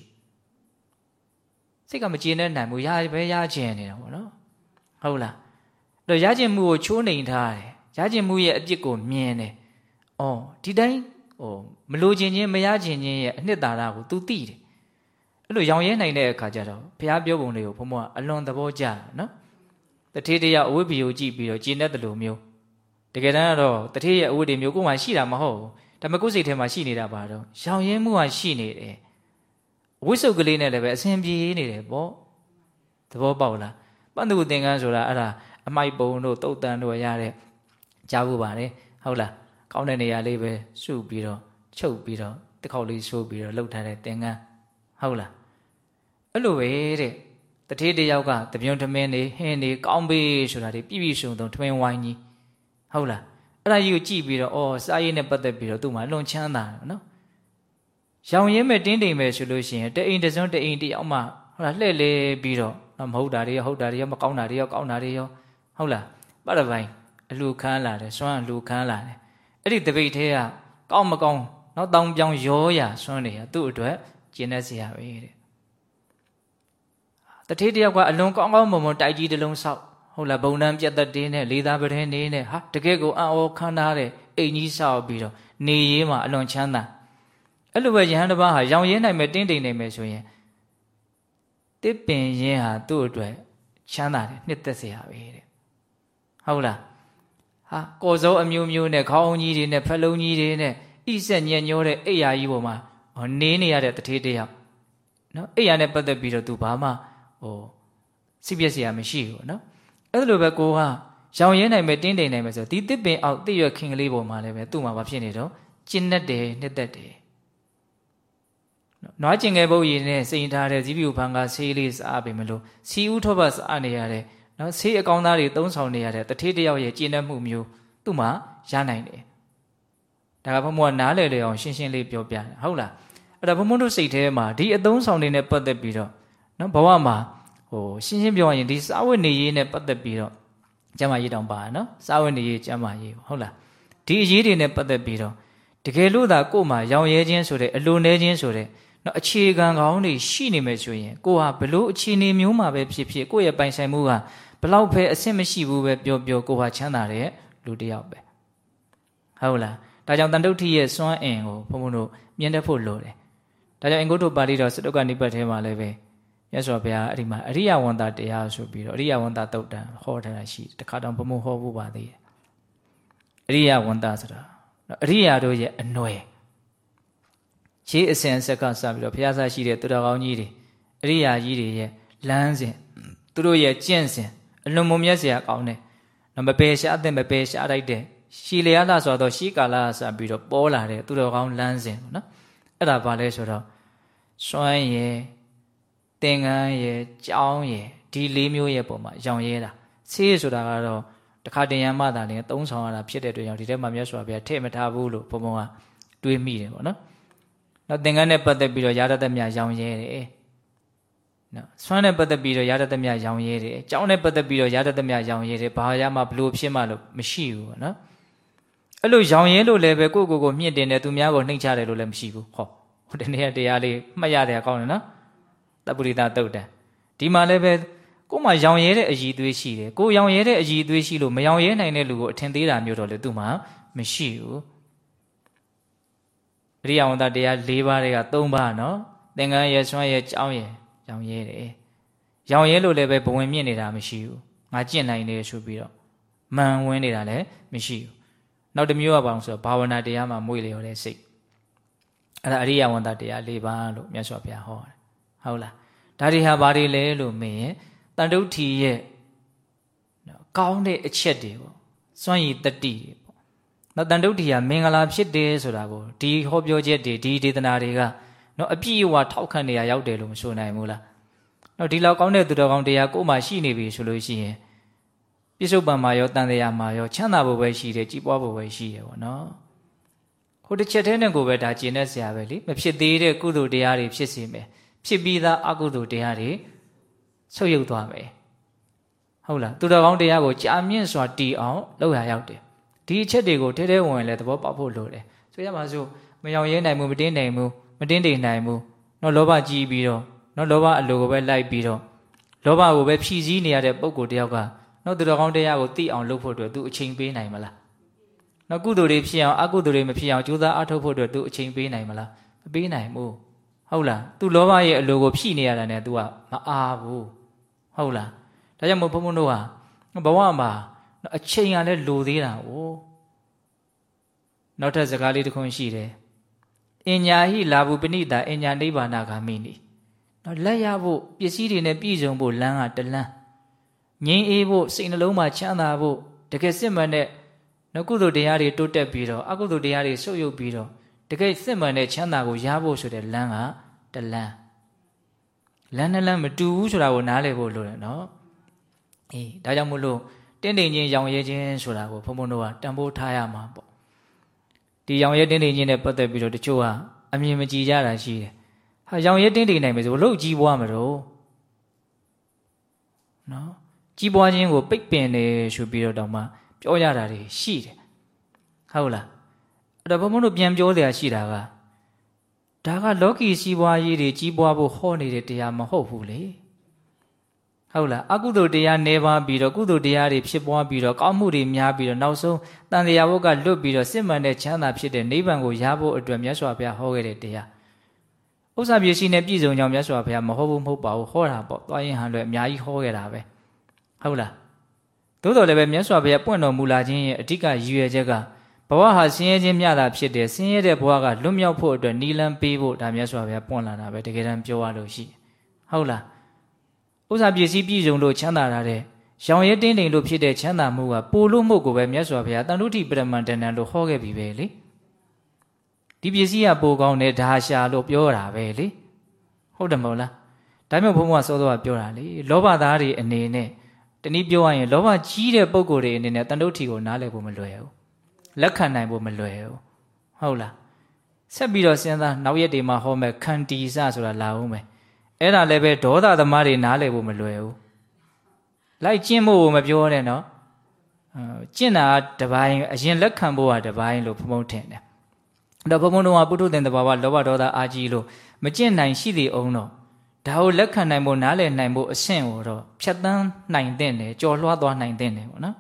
စိတ်ကမကျေနပ်နိုင်ဘူးရပဲရချင်နေတာပေါ့နော်ဟုတ်လားအဲ့တော့ရချင်မှုကိုချိုးနှိမ်ထားတယ်ရချင်မှုရဲ့အပြစ်ကိုမြင်တယ်အော်ဒီတိုင်းဟိုမလိုချင်ခြင်းမရချင်ခြင်းရဲ့အနှစ်သာရကို तू သိတယ်အဲ့လိုရောင်ရဲနိုင်တဲ့အခါကျတော့ဘုရားပြောပုံတွေကိုဘုံဘကအလွန်သဘောကျတယ်နော်တထေးတရအဝိပ္ပယကိုကြည့်ပြီးတော့ကျင့်တဲ့လိုမျိုးတကယ်တမ်းကတော့တထေးရဲ့အဝိတွေမျိုးကိုယ်မှရှိတာမဟုတ်ဘူး ဒါပေမဲ့ကိုယ်စိတ်ထဲမှာရှိနေတာပါတော့ရောင်ရဲမှုဟာရှိနေတယ်ဝိစုပ်ကလေးနဲ့လည်းပဲအစဉ်ပြေနေတယ်ပေါ့သဘောပေါက်လားပန္တုသင်္ကန်းဆိုတာအဲ့ဒါအမိုက်ပုံတို့တုတ်တန်တို့ရတဲ့ကြားဖို့ပါတယ်ဟုတ်လားကောင်းတဲ့နေရာလေးပဲစုပြီးတော့ချုပ်ပြီးတော့တစ်ခေါက်လေးဆိုးပြီးတော့လှုပ်ထားတဲ့သင်္ကန်းဟုတ်လားအဲ့လိုပဲတဲ့တထေးတယောက်ကတပြုံထမင်းနေဟင်းနေကောင်းပေးဆိုတာတွေပြည့်ပြည့်စုံစုံထမင်းဝိုင်းကြီးဟုတ်လား အဲ့ဒါကြီးကိုကြည့်ပြီးတော့အော်စားရည်နဲ့ပတ်သက်ပြီးတော့သူ့မှာလွန်ချမ်းသာတယ်နော်ရောင်ရဲမဲ့တင်းတိမ်မဲ့ဆိုလို့ရှိရင်တအိမ်တစုံတအိမ်တယောက်မှဟုတ်လားလှည့်လေပြီးတော့မဟုတ်တာတွေရောဟုတ်တာတွေရောမကောင်းတာတွေရောကောင်းတာတွေရောဟုတ်လားပရပိုင်အလူခမ်းလာတယ်စွမ်းအလူခမ်းလာတယ်အဲ့ဒီတပိတ်သေးကကောင်းမကောင်းနော်တောင်ပြောင်ရောရစွမ်းနေရသူ့အတွက်ကျင်းနေစရာပဲတဲ့တထေးတယောက်ကအလွန်ကောင်းကောင်းမွန်မွန်တိုက်ကြီးတစ်လုံးဆောက် ဟုတ်လားဘုံတန်းပြတ်သက်တင်းနဲ့လေးသားပတင်းနေနဲ့ဟာတကယ်ကိုအံ့ဩခမ်းနားတဲ့အိမ်ကြီးဆောက်ပြီးတော့နေရေးမှာအလွန်ချမ်းသာအဲ့လိုပဲယဟန်တစ်ပါးဟာရောင်ရင်းနိုင်မယ်တင်းတိမ်နိုင်မယ်ဆိုရင်တစ်ပင်ရင်းဟာသူ့အတွက်ချမ်းသာတယ်နှစ်သက်စရာပဲတဲ့ဟုတ်လားဟာကော်စောအမျိုးမျိုးနဲ့ခေါင်းကြီးတွေနဲ့ဖက်လုံးကြီးတွေနဲ့ဣဆက်ညံ့ညောတဲ့အိယာကြီးပေါ်မှာနေနေရတဲ့တထေးတယောက်နော်အိယာနဲ့ပတ်သက်ပြီးတော့သူဘာမှဟိုစိပြက်စရာမရှိဘူးနော် အဲ့လိုပဲကိုကရောင်ရဲနိုင်မယ်တင်းတိမ်နိုင်မယ်ဆိုဒီတစ်ပင်အောက်တိရွက်ခင်ကလေးပေါ်မှာလည်းပဲသူ့မှာဘာဖြစ်နေတော့ကျဉ်တ်တယ်နှစ်သက်တယ်နွားကျင်ငယ်ပုတ်ရည်နဲ့စိန်ထားတဲ့ဇီးပြူဖန်ကဆေးလေးစားပြီမလို့စီဦးထောပတ်စားနေရတဲ့နော်ဆေးအကောင်းသားတွေသုံးဆောင်နေရတဲ့တထေးတယောက်ရဲ့ကျဉ်တ်မှုမျိုးသူ့မှာရနိုင်တယ်ဒါကဘုံဘုံကနားလည်လေအောင်ရှင်းရှင်းလေးပြောပြတယ်ဟုတ်လားအဲ့ဒါဘုံဘုံတို့စိတ်ထဲမှာဒီအသုံးဆောင်တွေနဲ့ပတ်သက်ပြီးတော့နော်ဘဝမှာ ဟိုရှင်းရှင်းပြောရင်ဒီစာဝတ်နေရေးနဲ့ပတ်သက်ပြီးတော့ကျမ်းမာရေးတောင်ပါနော်စာဝတ်နေရေးကျမ်းမာရေးဟုတ်လားဒီအရေးတွေနဲ့ပတ်သက်ပြီးတော့တကယ်လို့သာကို့မှာရောင်ရဲခြင်းဆိုတဲ့အလိုနေခြင်းဆိုတဲ့နော်အခြေခံကောင်းတွေရှိနေမယ်ဆိုရင်ကိုဟာဘလို့အခြေအနေမျိုးမှာပဲဖြစ်ဖြစ်ကိုယ့်ရဲ့ပိုင်ဆိုင်မှုကဘလောက်ပဲအဆင့်မရှိဘူးပဲပြောပြောကိုဟာချမ်းသာတဲ့လူတစ်ယောက်ပဲဟုတ်လားဒါကြောင့်တန်တုဋ္ဌိရဲ့စွမ်းအင်ကိုဘုံဘုံတို့မြင်တတ်ဖို့လိုတယ်ဒါကြောင့်အင်္ဂုတ္တပါဠိတော်စတုကနိပတ်ထဲမှာလည်းပဲ မြတ်စွာဘုရားအဲ့ဒီမှာအရိယဝန္တာတရားဆိုပြီးတော့အရိယဝန္တာတုတ်တံဟောထားတာရှိတယ်တခါတော့ဘုံဘုံဟောဖို့ပါသေးတယ်အရိယဝန္တာဆိုတာအရိယတို့ရဲ့အနွယ်ခြေအစဉ်ဆက်ကစပြီးတော့ဘုရားဆရှိတဲ့သူတော်ကောင်းကြီးတွေအရိယာကြီးတွေရဲ့လမ်းစဉ်သူတို့ရဲ့ကျင့်စဉ်အလွန်မမြတ်စရာကောင်းတယ်။မပယ်ရှားတဲ့မပယ်ရှားလိုက်တဲ့ရှီလျာလာဆိုတော့ရှီကာလာစပြီးတော့ပေါ်လာတဲ့သူတော်ကောင်းလမ်းစဉ်ပေါ့နော်။အဲ့ဒါဘာလဲဆိုတော့စွမ်းရယ် သင်္ကန်းရယ်ကြောင်းရယ်ဒီလေးမျိုးရဲ့ပုံမှာရောင်ရဲတာဆေးဆိုတာကတော့တခါတင်ရမှသာလည်းသုံးဆောင်ရတာဖြစ်တဲ့အတွက်ကြောင့်ဒီထဲမှာမြတ်စွာဘုရားထည့်မထားဘူးလို့ဘုံဘုံကတွေးမိတယ်ပေါ့နော်။နောက်သင်္ကန်းနဲ့ပတ်သက်ပြီးတော့ရာတတ်မြရောင်ရဲတယ်။နော်ဆွမ်းနဲ့ပတ်သက်ပြီးတော့ရာတတ်မြရောင်ရဲတယ်။ကြောင်းနဲ့ပတ်သက်ပြီးတော့ရာတတ်မြရောင်ရဲတယ်။ဘာရမှဘလို့ဖြစ်မှလို့မရှိဘူးပေါ့နော်။အဲ့လိုရောင်ရဲလို့လည်းပဲကိုယ့်ကိုယ်ကိုမြင့်တင်တယ်သူများကိုနှိမ့်ချတယ်လို့လည်းမရှိဘူး။ဟောဟိုတနေ့တရားလေးမှတ်ရတယ်ကောင်းတယ်နော်။ တပုရိသတုတ်တံဒီမှာလည်းပဲကို့မှာရောင်ရဲတဲ့အည်သွေးရှိတယ်ကိုရောင်ရဲတဲ့အည်သွေးရှိလို့မရောင်ရဲနိုင်တဲ့လူကိုအထင်သေးတာမျိုးတော့လေသူ့မှာမရှိဘူးအရိယဝန္တတရား၄ပါးတွေက၃ပါးနော်သင်္ကန်းရဲ့ဆွမ်းရဲ့ကြောင်းရဲ့ရောင်ရဲတယ်ရောင်ရဲလို့လည်းပဲဘဝင်မြင့်နေတာမရှိဘူးငါကျင့်နိုင်တယ်ဆိုပြီးတော့မန်ဝင်နေတာလည်းမရှိဘူးနောက်တစ်မျိုးကဘာလို့ဆိုတော့ဘာဝနာတရားမှာမွေ့လျော်တဲ့စိတ်အဲ့ဒါအရိယဝန္တတရား၄ပါးလို့မြတ်စွာဘုရားဟောတယ် ဟုတ်လားဒါတွေဟာဘာတွေလဲလို့မေးရင်တန်တုဋ္ဌီရဲ့ကောင်းတဲ့အချက်တွေပေါ့စွန့်ရည်တတိတွေပေါ့နောက်တန်တုဋ္ဌီဟာမင်္ဂလာဖြစ်တယ်ဆိုတာကိုဒီဟောပြောချက်တွေဒီဒေသနာတွေကနော်အပြည့်အဝထောက်ခံနေရရောက်တယ်လို့မဆိုနိုင်ဘူးလားနော်ဒီလောက်ကောင်းတဲ့သူတော်ကောင်းတရားကိုယ်မှရှိနေပြီဆိုလို့ရှိရင်ပြစ္ဆုတ်ပံမှာရောတန်တရားမှာရောချမ်းသာဖို့ပဲရှိတယ်ကြည်ပွားဖို့ပဲရှိတယ်ပေါ့နော်ဟိုတစ်ချက်တည်းနဲ့ကိုပဲဒါကျင့်နေစရာပဲလေမဖြစ်သေးတဲ့ကုသိုလ်တရားတွေဖြစ်စီမယ် ဖြစ်ပြီးသားအကုသိုလ်တရားတွေဆုပ်ယုပ်သွားမယ်ဟုတ်လားသူတော်ကောင်းတရားကိုကြာမြင့်စွာတည်အောင်လုပ်ရရောက်တယ်ဒီအချက်တွေကိုထဲထဲဝင်ဝင်လဲသဘောပေါက်ဖို့လိုတယ်ဆိုရမှာဆိုမယောင်ရဲနိုင်ဘူးမတင်းနိုင်ဘူးမတင်းတိမ်နိုင်ဘူးနော်လောဘကြီးပြီးတော့နော်လောဘအလိုကိုပဲလိုက်ပြီးတော့လောဘကိုပဲဖြည့်ဆည်းနေရတဲ့ပုံကိုတယောက်ကနော်သူတော်ကောင်းတရားကိုသိအောင်လုပ်ဖို့အတွက်သူအချိန်ပေးနိုင်မလားနော်ကုသိုလ်တွေဖြစ်အောင်အကုသိုလ်တွေမဖြစ်အောင်ကြိုးစားအားထုတ်ဖို့အတွက်သူအချိန်ပေးနိုင်မလားမပေးနိုင်ဘူး ဟုတ်လား तू လောဘရဲ့အလိုကိုဖြည့်နေရတာ ਨੇ तू ကမအားဘူးဟုတ်လားဒါကြောင့်မို့ဘုန်းဘုန်းတို့ဟာဘဝမှာအချိန်ကလည်းလိုသေးတာ哦နောက်ထပ်စကားလေးတစ်ခုရှိတယ်အညာဟိလာဘူးပဏိတာအညာနိဗ္ဗာနဂါမိနိ နော်လက်ရဖို့ပစ္စည်းတွေနဲ့ပြည့်စုံဖို့လမ်းကတလမ်းငြိမ်းအေးဖို့စိတ်နှလုံးမှာချမ်းသာဖို့တကယ်စစ်မှန်တဲ့နော်ကုသိုလ်တရားတွေတိုးတက်ပြီးတော့အကုသိုလ်တရားတွေဆုတ်ယုတ်ပြီးတော့တကယ်စစ်မှန်တဲ့ချမ်းသာကိုရဖို့ဆိုတဲ့လမ်းက တလန်းလမ်းနဲ့လမ်းမတူဘူးဆိုတာကိုနားလည်ဖို့လိုတယ်နော်အေးဒါကြောင့်မို့လို့တင့်တယ်ချင်းရောင်ရဲချင်းဆိုတာကိုဘုံဘုံတို့ကတန်ဖိုးထားရမှာပေါ့ဒီရောင်ရဲတင့်တယ်ချင်းနဲ့ပတ်သက်ပြီးတော့တချို့ကအမြင်မကြည်ကြတာရှိတယ်ဟာရောင်ရဲတင့်တယ်နိုင်မယ်ဆိုလို့ကြီးပွားမလို့နော်ကြီးပွားခြင်းကိုပိတ်ပင်တယ်ဆိုပြီးတော့တောင်မှပြောရတာတွေရှိတယ်ဟုတ်လားအဲ့တော့ဘုံဘုံတို့ပြန်ပြောစရာရှိတာက ဒါကလောကီစီးပွားရေးတွေကြီးပွားဖို့ဟောနေတဲ့တရားမဟုတ်ဘူးလေဟုတ်လားအကုသိုလ်တရားနေပါပြီးတော့ကုသိုလ်တရားတွေဖြစ်ပွားပြီးတော့ကောင်းမှုတွေများပြီးတော့နောက်ဆုံးတန်တရားဘုတ်ကလွတ်ပြီးတော့စစ်မှန်တဲ့ချမ်းသာဖြစ်တဲ့နိဗ္ဗာန်ကိုရဖို့အတွက်မြတ်စွာဘုရားဟောခဲ့တဲ့တရားဥစ္စာပစ္စည်းနဲ့ပြည့်စုံကြောင်းမြတ်စွာဘုရားမဟုတ်ဘူးမဟုတ်ပါဘူးဟောတာပေါ့သွားရင်ဟန်လွယ်အများကြီးဟောခဲ့တာပဲဟုတ်လားသို့တော်လည်းပဲမြတ်စွာဘုရားပွင့်တော်မူလာခြင်းရဲ့အဓိကရည်ရွယ်ချက်ကဘ ဝဟာဆင်းရဲခြင်းမျှတာဖြစ်တယ်ဆင်းရဲတဲ့ဘဝကလွတ်မြောက်ဖို့အတွက်နီလန်းပေးဖို့ဒါမြတ်စွာဘုရားပွင့်လာတာပဲတကယ်တမ်းပြောရလို့ရှိဟုတ်လားဥစ္စာပစ္စည်းပြည့်စုံလို့ချမ်းသာတာတဲ့ရောင်ရဲတင်းတိမ်လို့ဖြစ်တဲ့ချမ်းသာမှုကပိုလို့မှုကိုပဲမြတ်စွာဘုရားတန်တုဋ္ဌိပရမန္တန်လို့ဟောခဲ့ပြီပဲလေဒီပစ္စည်းကပိုကောင်းတယ်ဒါရှာလို့ပြောတာပဲလေဟုတ်တယ်မဟုတ်လားဒါမျိုးဘုံဘုံကစောစောကပြောတာလေလောဘသားတွေအနေနဲ့တနည်းပြောရရင်လောဘကြီးတဲ့ပုံကိုယ်တွေအနေနဲ့တန်တုဋ္ဌိကိုနားလည်ဖို့မလွယ်ဘူး လက်ခံနိုင်ဖို့မလွယ်ဘူးဟုတ်လားဆက်ပြီးတော့စဉ်းစားနောက်ရက်တွေမှာဟောမယ်ခန္တီစဆိုတာလာဦးမယ်အဲ့ဒါလည်းပဲဒေါသသမားတွေနားလည်ဖို့မလွယ်ဘူးလိုက်ကျင့်ဖို့မပြောနဲ့နော်ကျင့်တာတပိုင်းအရင်လက်ခံဖို့ကတပိုင်းလို့ဘုံဘုံထင်တယ်တော့ဘုံဘုံတော်ကပုထုသင်တဘာဝလောဘဒေါသအာကြီးလို့မကျင့်နိုင်ရှိသေးအောင်တော့ဒါကိုလက်ခံနိုင်ဖို့နားလည်နိုင်ဖို့အဆင့်ကိုတော့ဖြတ်တန်းနိုင်တဲ့တယ်ကြော်လွှားသွားနိုင်တဲ့တယ်ပေါ့နော်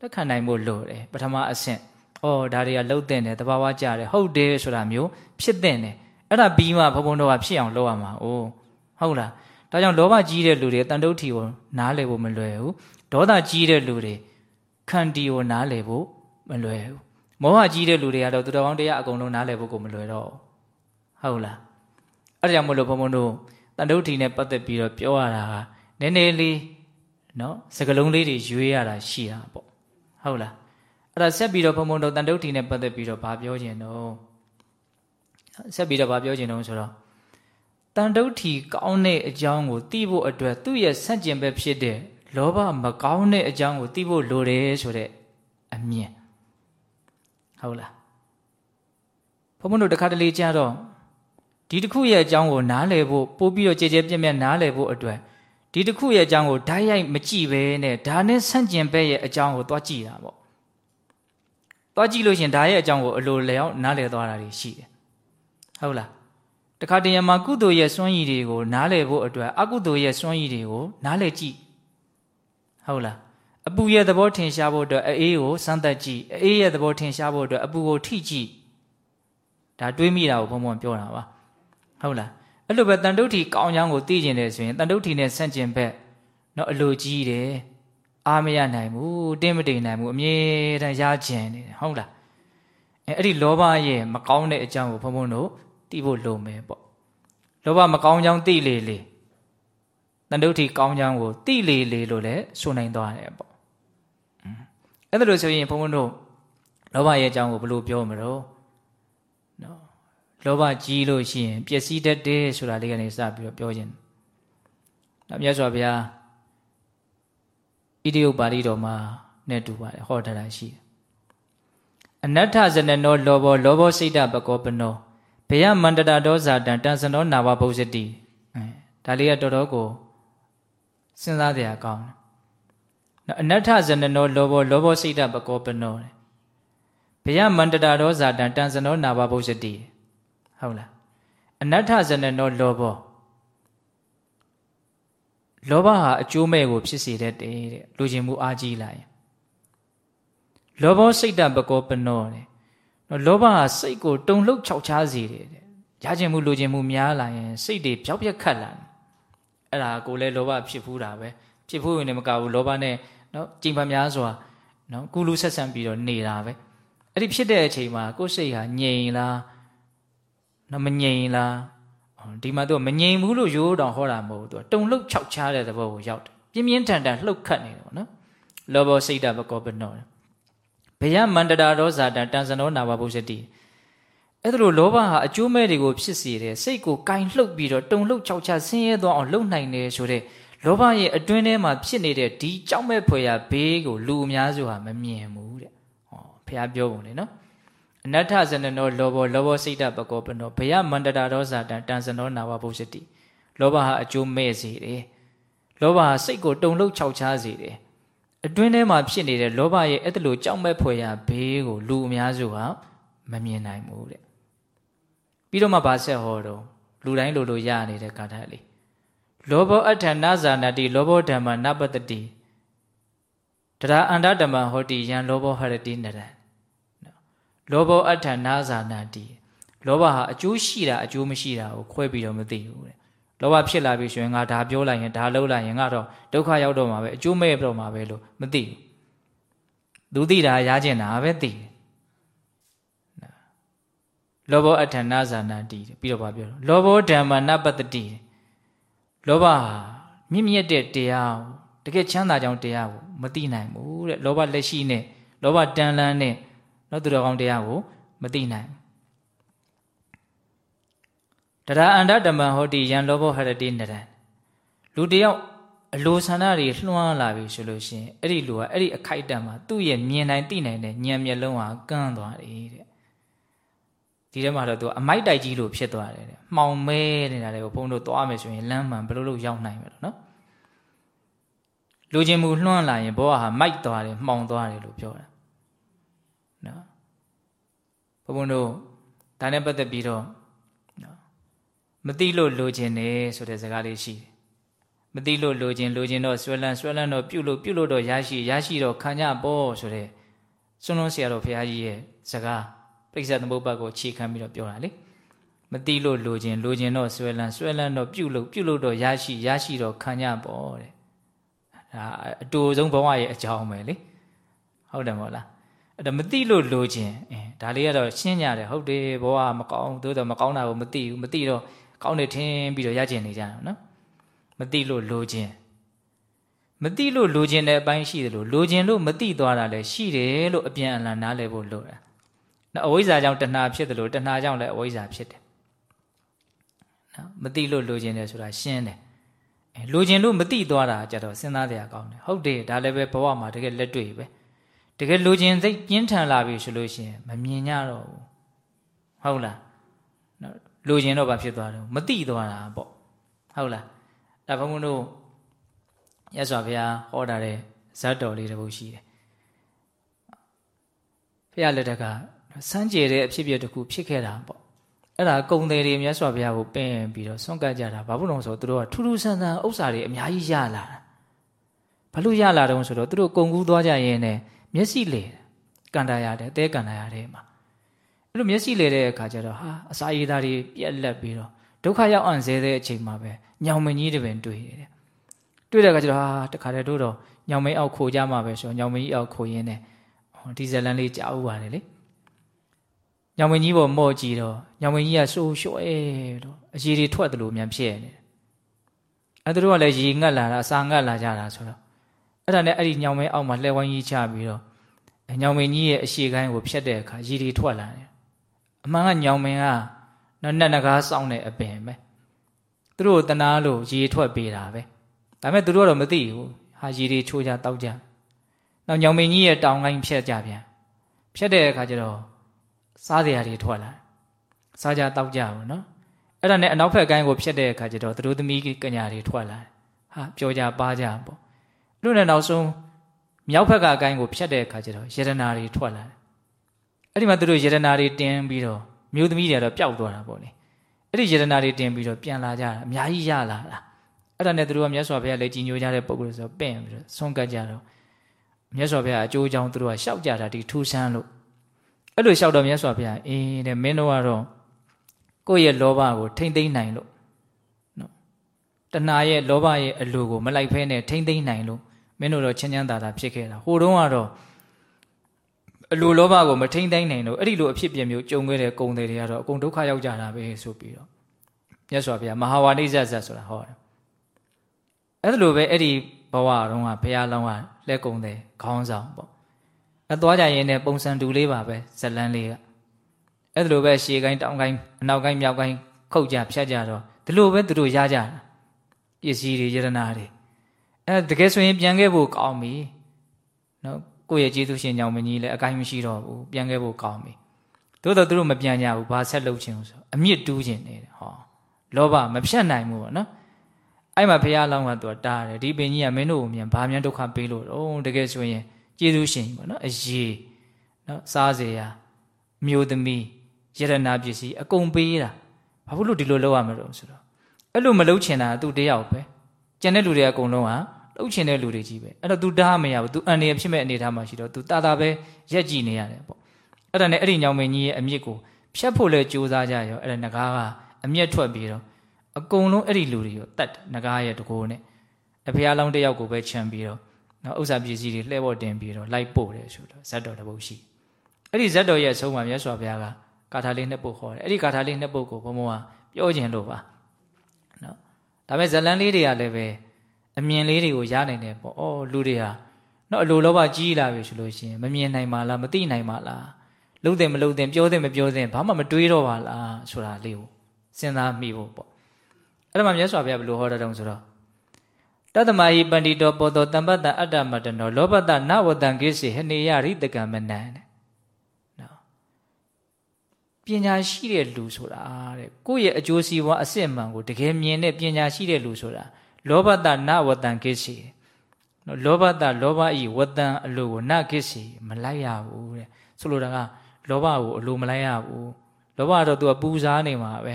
လက်ခံနိုင်ဖို့လိုတယ်ပထမအဆင့် ဩဒါတွေကလှုပ်တဲ့တယ်တဘာဝကြတယ်ဟုတ်တယ်ဆိုတာမျိုးဖြစ်တဲ့တယ်အဲ့ဒါပြီးမှဘုံဘုံတော်ကဖြစ်အောင်လုပ်ရမှာအိုးဟုတ်လားဒါကြောင့်လောဘကြီးတဲ့လူတွေတန်တုဋ္ဌီကိုနားလည်ဖို့မလွယ်ဘူးဒေါသကြီးတဲ့လူတွေခန္တီကိုနားလည်ဖို့မလွယ်ဘူးမောဟကြီးတဲ့လူတွေကတော့သူတော်ကောင်းတရားအကုန်လုံးနားလည်ဖို့ကိုမလွယ်တော့ဟုတ်လားအဲ့ဒါကြောင့်မလို့ဘုံဘုံတို့တန်တုဋ္ဌီနဲ့ပတ်သက်ပြီးတော့ပြောရတာကနည်းနည်းလေးနော်စကလုံးလေးတွေရွေးရတာရှိတာပေါ့ဟုတ်လား အဲ့ဒါဆက်ပြီးတော့ဘုံဘုံတို့တန်တုဋ္ဌီနဲ့ပတ်သက်ပြီးတော့ဗာပြောခြင်းတော့ဆက်ပြီးတော့ဗာပြောခြင်းတော့ဆိုတော့တန်တုဋ္ဌီကောင်းတဲ့အကြောင်းကိုသိဖို့အတွက်သူ့ရဲ့ဆန့်ကျင်ဘက်ဖြစ်တဲ့လောဘမကောင်းတဲ့အကြောင်းကိုသိဖို့လိုတယ်ဆိုတဲ့အမြင်ဟုတ်လားဘုံဘုံတို့တခါတလေကြာတော့ဒီတစ်ခုရဲ့အကြောင်းကိုနားလည်ဖို့ပို့ပြီးတော့ကြည်ကြဲပြက်ပြက်နားလည်ဖို့အတွက်ဒီတစ်ခုရဲ့အကြောင်းကိုဓာတ်ရိုက်မကြည့်ပဲနဲ့ဒါနဲ့ဆန့်ကျင်ဘက်ရဲ့အကြောင်းကိုသွားကြည့်တာပေါ့ သွားကြည့်လို့ရှင်ဒါရဲ့အကြောင်းကိုအလိုလျောက်နားလည်သွားတာတွေရှိတယ်ဟုတ်လားတခါတရံမှာကုသိုလ်ရဲ့စွမ်းရည်တွေကိုနားလည်ဖို့အတွက်အကုသိုလ်ရဲ့စွမ်းရည်တွေကိုနားလည်ကြည့်ဟုတ်လားအပူရဲ့သဘောထင်ရှားဖို့အတွက်အေးကိုစမ်းသပ်ကြည့်အေးရဲ့သဘောထင်ရှားဖို့အတွက်အပူကိုထိကြည့်ဒါတွေးမိတာကိုဘုံဘုံပြောတာပါဟုတ်လားအဲ့လိုပဲတန်တုဋ္ဌိကောင်းချောင်းကိုသိကျင်တယ်ဆိုရင်တန်တုဋ္ဌိနဲ့ဆန့်ကျင်ဘက်เนาะအလိုကြီးတယ် အားမရနိုင်ဘူးတင်းမတိမ်နိုင်ဘူးအမြဲတမ်းရကျင်နေတယ်ဟုတ်လားအဲအဲ့ဒီလောဘရဲ့မကောင်းတဲ့အကြောင်းကိုဘုံဘုံတို့သိဖို့လိုမယ်ပေါ့လောဘမကောင်းကြောင်းသိလေလေတန်တုဋ္ဌိကောင်းကြောင်းကိုသိလေလေလို့လည်းဆိုနိုင်သွားတယ်ပေါ့အဲ့ဒါလို့ဆိုရင်ဘုန်းဘုန်းတို့လောဘရဲ့အကြောင်းကိုဘယ်လိုပြောမလို့နော်လောဘကြီးလို့ရှိရင်ပျက်စီးတတ်တယ်ဆိုတာလေးကနေစပြီးတော့ပြောခြင်းနောက်မြတ်စွာဘုရား ဣတိယပါဠိတော်မှာနဲ့တူပါတယ်ဟောထားတာရှိတယ်အနတ္ထဇနနောလောဘောလောဘောစိတ်တပကောပနောဘေယမန္တတာဒောဇာတံတန်စနောနာဝဘုဇတိအဲဒါလေးကတော်တော်ကိုစဉ်းစားကြရကောင်းတယ်အနတ္ထဇနနောလောဘောလောဘောစိတ်တပကောပနောဘေယမန္တတာဒောဇာတံတန်စနောနာဝဘုဇတိဟုတ်လားအနတ္ထဇနနောလောဘော လောဘဟာအကျိုးမဲ့ကိုဖြစ်စေတတ်တယ်တဲ့လူချင်းမှုအားကြီးလာရင်လောဘောစိတ်တပကောပနောတဲ့နော်လောဘဟာစိတ်ကိုတုန်လှုပ်ခြောက်ခြားစေတယ်တဲ့ရခြင်းမှုလိုချင်မှုများလာရင်စိတ်တွေဖြောက်ပြက်ခတ်လာတယ်အဲ့ဒါကိုလည်းလောဘဖြစ်ဖူးတာပဲဖြစ်ဖူးရင်လည်းမကဘူးလောဘနဲ့နော်ကြိမ်ပါများစွာနော်ကုလူဆက်ဆံပြီးတော့နေတာပဲအဲ့ဒီဖြစ်တဲ့အချိန်မှာကိုယ်စိတ်ဟာငြိမ်လားနော်မငြိမ်လားဩ ဒီမှာသူကမငြိမ်ဘူးလို့ရိုးတောင်ဟောတာမဟုတ်ဘူးသူကတုံလှုပ်ခြောက်ချားတဲ့သဘောကိုရောက်တယ်ပြင်းပြင်းထန်ထန်လှုပ်ခတ်နေတယ်ပေါ့နော်လောဘောစိတ်တဘကောပနောဘယမန္တရာရောဇာတတန်စနောနာဝဘုဇတိအဲ့ဒါလိုလောဘဟာအကျိုးမဲ့တွေကိုဖြစ်စေတယ်စိတ်ကိုကင်လှုပ်ပြီးတော့တုံလှုပ်ခြောက်ချဆင်းရဲသွားအောင်လှုပ်နိုင်တယ်ဆိုတဲ့လောဘရဲ့အတွင်းထဲမှာဖြစ်နေတဲ့ဒီကြောက်မဲ့ဖွယ်ရာဘေးကိုလူအများစုဟာမမြင်ဘူးတဲ့ဟောဖះပြောပုံလေနော် အနတ္ထဇနနောလောဘောလောဘောစိတ်တပကောပနောဘယမန္တရာရောဇာတံတန်စနောနာဝဘုဇတိလောဘဟာအကျိုးမဲ့စေတယ်လောဘဟာစိတ်ကိုတုံလှုပ်ခြောက်ချစေတယ်အတွင်းထဲမှာဖြစ်နေတဲ့လောဘရဲ့အဲ့ဒါလိုကြောက်မဲ့ဖွယ်ရာဘေးကိုလူအများစုဟာမမြင်နိုင်ဘူးတဲ့ပြီးတော့မှဗာဆက်ဟောတော့လူတိုင်းလိုလိုရနေတဲ့ကာထာလေးလောဘောအဋ္ဌနာဇာနတိလောဘောဓမ္မနပတတိတရာအန္တဓမ္မဟောတိယံလောဘောဟရတိနရံ လောဘောအဋ္ဌနာဇာနတိလောဘဟာအကျိုးရှိတာအကျိုးမရှိတာကိုခွဲပြီးတော့မသိဘူးတဲ့လောဘဖြစ်လာပြီဆိုရင်ငါဒါပြောလိုက်ရင်ဒါလုပ်လိုက်ရင်ငါတော့ဒုက္ခရောက်တော့မှာပဲအကျိုးမဲ့တော့မှာပဲလို့မသိဘူးသူသိတာရကျင်တာပဲသိတယ်လောဘောအဋ္ဌနာဇာနတိပြီးတော့ဗာပြောလောဘောဓမ္မနပတတိလောဘဟာမြင့်မြတ်တဲ့တရားကိုတကယ်ချမ်းသာကြောင်းတရားကိုမသိနိုင်ဘူးတဲ့လောဘလက်ရှိနဲ့လောဘတန်လန်းနဲ့ နောက်သူတော်ကောင်းတရားကိုမသိနိုင်တရာအန္တဓမ္မဟောတိယံလောဘဟရတိနရံလူတယောက်အလိုဆန္ဒတွေလွှမ်းလာပြီဆိုလို့ရှိရင်အဲ့ဒီလူကအဲ့ဒီအခိုက်အတန့်မှာသူ့ရဲ့မြင်နိုင်သိနိုင်တဲ့ဉာဏ်မျက်လုံးဟာကန်းသွားတယ်တဲ့ဒီထဲမှာတော့သူအမိုက်တိုက်ကြီးလို့ဖြစ်သွားတယ်တဲ့မှောင်မဲနေတာတွေကိုဘုန်းတို့သွားမယ်ဆိုရင်လမ်းမှန်ဘယ်လိုလုပ်ရောက်နိုင်မလဲနော်လူချင်းမှုလွှမ်းလာရင်ဘောဟာမိုက်သွားတယ်မှောင်သွားတယ်လို့ပြောတာ နော်ဘုန်းဘုန်းတို့ဒါနဲ့ပတ်သက်ပြီးတော့နော်မသိလို့လိုချင်တယ်ဆိုတဲ့စကားလေးရှိတယ်မသိလို့လိုချင်လိုချင်တော့ဆွဲလန်းဆွဲလန်းတော့ပြုတ်လို့ပြုတ်လို့တော့ရရှိရရှိတော့ခံကြပေါ့ဆိုတဲ့စွန်းလုံးဆရာတော်ဘုရားကြီးရဲ့စကားပိဿသမုပ္ပါကိုခြေခံပြီးတော့ပြောတာလေမတိလို့လိုခြင်းလိုခြင်းတော့ဆွဲလန်းဆွဲလန်းတော့ပြုတ်လို့ပြုတ်လို့တော့ရရှိရရှိတော့ခံရပေါ့တဲ့ဒါအတူဆုံးဘဝရဲ့အကြောင်းပဲလေဟုတ်တယ်မဟုတ်လား အဲ့ဒါမတိလို့လိုခြင်းအဲဒါလေးကတော့ရှင်းကြတယ်ဟုတ်တယ်ဘဝမကောင်းသို့တော့မကောင်းတာကိုမတိဘူးမတိတော့ကောင်းတယ်ထင်ပြီးတော့ရကျင်နေကြတာနော်မတိလို့လိုခြင်းမတိလို့လိုခြင်းတဲ့အပိုင်းရှိတယ်လို့လိုခြင်းလို့မတိသွားတာလည်းရှိတယ်လို့အပြန်အလှန်နားလည်ဖို့လိုတာနော်အဝိဇ္ဇာကြောင့်တဏှာဖြစ်တယ်လို့တဏှာကြောင့်လည်းအဝိဇ္ဇာဖြစ်တယ်နော်မသိလို့လိုချင်တယ်ဆိုတာရှင်းတယ်အဲလိုချင်လို့မသိသွားတာကြတော့စဉ်းစားတရားကောင်းတယ်ဟုတ်တယ်ဒါလည်းပဲဘဝမှာတကယ်လက်တွေ့ပဲ တကယ်လိုချင်စိတ်ပြင်းထန်လာပြီဆိုလို့ရှိရင်မမြင်ကြတော့ဘူးဟုတ်လားနော်လိုချင်တော့ဘာဖြစ်သွားတယ်မသိသွားတာပေါ့ဟုတ်လားဒါဘုန်းဘုန်းတို့ရသော်ဘုရားဟောတာတဲ့ဇတ်တော်လေးတစ်ပုဒ်ရှိတယ်ဘုရားလက်ထက်ကစမ်းကြယ်တဲ့အဖြစ်အပျက်တစ်ခုဖြစ်ခဲ့တာပေါ့အဲ့ဒါကုံတယ်တွေမြတ်စွာဘုရားကိုပင့်ပြီးတော့ဆွန့်ကပ်ကြတာဘာဖြစ်လို့ဆိုတော့သူတို့ကထူးထူးဆန်းဆန်းဥစ္စာတွေအများကြီးရလာတာဘာလို့ရလာတုံးဆိုတော့သူတို့ကုံကူးသွားကြရင်လည်း မျက်စိလေကန်တာရတယ်အသေးကန်တာရတယ်မှာအဲ့လိုမျက်စိလေတဲ့အခါကျတော့ဟာအစာရည်သားတွေပြက်လက်ပြီးတော့ဒုက္ခရောက်အံ့ဆဲတဲ့အချိန်မှာပဲညောင်မင်းကြီးတပင်တွေ့တယ်တွေ့တဲ့အခါကျတော့ဟာတခါတည်းတို့တော့ညောင်မင်းအောက်ခိုကြမှာပဲဆိုညောင်မင်းကြီးအောက်ခိုရင်းနဲ့ဒီဇလန်လေးကြားဥပါတယ်လေညောင်မင်းကြီးပေါ်မော့ကြည့်တော့ညောင်မင်းကြီးကဆိုးလျှော့အဲလို့အရေတွေထွက်တယ်လို့မြန်ဖြစ်နေတယ်အဲသူတို့ကလည်းရေငတ်လာတာအစာငတ်လာကြတာဆိုတော့ အဲ့ဒါနဲ့အဲ့ဒီညောင်မင်းအောက်မှာလှဲဝိုင်းကြီးချပြီးတော့ညောင်မင်းကြီးရဲ့အရှိကိုင်းကိုဖြတ်တဲ့အခါရေတွေထွက်လာတယ်အမှန်ကညောင်မင်းကနော်နတ်နဂါးစောင်းတဲ့အပင်ပဲသူတို့တနာလို့ရေထွက်ပေးတာပဲဒါပေမဲ့သူတို့ကတော့မသိဘူးဟာရေတွေချိုးကြတောက်ကြနောက်ညောင်မင်းကြီးရဲ့တောင်ကိုင်းဖြတ်ကြပြန်ဖြတ်တဲ့အခါကျတော့စားစရာတွေထွက်လာစားကြတောက်ကြဘူးနော်အဲ့ဒါနဲ့အနောက်ဘက်ကိုင်းကိုဖြတ်တဲ့အခါကျတော့သူတို့သမီးကညာတွေထွက်လာဟာပြောကြပါကြပေါ့ လို့နဲ့နောက်ဆုံးမြောက်ဘက်ကကိုင်းကိုဖြတ်တဲ့အခါကျတော့ယရနာတွေထွက်လာအဲ့ဒီမှာသူတို့ယရနာတွေတင်းပြီးတော့မျိုးသမီးတွေကတော့ပျောက်သွားတာပေါ့လေအဲ့ဒီယရနာတွေတင်းပြီးတော့ပြန်လာကြတာအများကြီးရလာတာအဲ့ဒါနဲ့သူတို့ကမြတ်စွာဘုရားလည်းကြီးညိုကြတဲ့ပုံစံဆိုပင့်ပြီးတော့ဆုံးကတ်ကြတော့မြတ်စွာဘုရားအကျိုးအကြောင်းသူတို့ကရှောက်ကြတာဒီထူးဆန်းလို့အဲ့လိုလျှောက်တော့မြတ်စွာဘုရားအေးတဲ့မင်းတို့ကတော့ကိုယ့်ရဲ့လောဘကိုထိမ့်သိမ့်နိုင်လို့နော်တဏှာရဲ့လောဘရဲ့အလိုကိုမလိုက်ဖဲနဲ့ထိမ့်သိမ့်နိုင်လို့ မင်းတို့တော့ချမ်းချမ်းသာသာဖြစ်ခဲ့တာဟိုတုန်းကတော့အလိုလောဘကိုမထိမ့်သိမ့်နိုင်လို့အဲ့ဒီလိုအဖြစ်ပြမျိုးကြုံခဲ့တဲ့ကုံတွေတွေကတော့အကုန်ဒုက္ခရောက်ကြတာပဲဆိုပြီးတော့မြတ်စွာဘုရားမဟာဝါနိဇ္ဇဇတ်ဆိုတာဟောတယ်အဲ့ဒါလိုပဲအဲ့ဒီဘဝတုန်းကဘုရားလောင်းကလက်ကုံတယ်ခေါင်းဆောင်ပေါ့အသွားကြရင်လည်းပုံစံတူလေးပါပဲဇလန်းလေးကအဲ့ဒါလိုပဲရှေကိုင်းတောင်ကိုင်းအနောက်ကိုင်းမြောက်ကိုင်းခုတ်ကြဖြတ်ကြတော့ဒီလိုပဲသူတို့ရကြတာပစ္စည်းတွေယရနာတွေ အဲတကယ်ဆိုရင်ပြန်ခဲ့ဖို့ကောင်းပြီနော်ကိုယ့်ရဲ့ကျေးဇူးရှင်ကြောင့်မကြီးလည်းအကိုင်းမရှိတော့ဘူးပြန်ခဲ့ဖို့ကောင်းပြီသို့တော့သူတို့မပြန်ကြဘူးဘာဆက်လုပ်ချင်လို့ဆိုအမြင့်တူးချင်နေတယ်ဟောလောဘမဖြတ်နိုင်ဘူးပေါ့နော်အဲ့မှာဘုရားလောင်းကသူတားတယ်ဒီပင်ကြီးကမင်းတို့ကိုမြန်ဘာမြန်ဒုက္ခပေးလို့တော့တကယ်ဆိုရင်ကျေးဇူးရှင်ပေါ့နော်အရေးနော်စားเสียမျိုးသမီးယရနာပစ္စည်းအကုန်ပေးတာဘာဖြစ်လို့ဒီလိုလုပ်ရမလို့ဆိုတော့အဲ့လိုမလုပ်ချင်တာသူတယောက်ပဲကျန်တဲ့လူတွေအကုန်လုံးက လှုပ်ချင်တဲ့လူတွေကြီးပဲအဲ့တော့ तू တားမရဘူး तू အန်နေဖြစ်မဲ့အနေထားမှာရှိတော့ तू တာတာပဲရက်ကြည့်နေရတယ်ပေါ့အဲ့ဒါနဲ့အဲ့ဒီညောင်မင်းကြီးရဲ့အမြင့်ကိုဖြတ်ဖို့လဲကြိုးစားကြရောအဲ့ဒါငကားကအမျက်ထွက်ပြီးတော့အကုန်လုံးအဲ့ဒီလူတွေကိုတတ်ငကားရဲ့တကိုးနဲ့အဖေအလောင်းတယောက်ကိုပဲခြံပြီးတော့နော်ဥစ္စာပစ္စည်းတွေလှဲပေါ်တင်ပြီးတော့လိုက်ပို့တယ်ဆိုတော့ဇတ်တော်တပုတ်ရှိအဲ့ဒီဇတ်တော်ရဲ့အဆုံးမှာမြတ်စွာဘုရားကကာထာလေးနှစ်ပုတ်ခေါ်တယ်အဲ့ဒီကာထာလေးနှစ်ပုတ်ကိုဘုံဘုံကပြောခြင်းလို့ပါနော်ဒါပေမဲ့ဇလန်းလေးတွေကလည်းပဲ အမြင်လေးတွေကိုရနိုင်တယ်ပေါ့အော်လူတွေဟာနော်အလိုလောဘကြီးလာပြီဆိုလို့ရှိရင်မမြင်နိုင်ပါလားမသိနိုင်ပါလားလှုပ်တယ်မလှုပ်တယ်ပြောတယ်မပြောတယ်ဘာမှမတွေးတော့ပါလားဆိုတာလေးကိုစဉ်းစားမိဖို့ပေါ့အဲ့ဒါမှမြတ်စွာဘုရားဘယ်လိုဟောတဲ့တုံးဆိုတော့တတမဟိပန္တိတောပောတောတမ္ပတ္တအတ္တမတနောလောဘတနဝတံကိစေဟနေယရိတကံမနံတဲ့နော်ပညာရှိတဲ့လူဆိုတာတဲ့ကိုယ့်ရဲ့အကျိုးစီးပွားအစစ်အမှန်ကိုတကယ်မြင်တဲ့ပညာရှိတဲ့လူဆိုတာ လောဘတနဝတံကိစီနော်လောဘတလောဘဤဝတံအလိုကိုနကိစီမလိုက်ရဘူးတဲ့ဆိုလိုတာကလောဘကိုအလိုမလိုက်ရဘူးလောဘတော့ तू ကပူစားနေမှာပဲ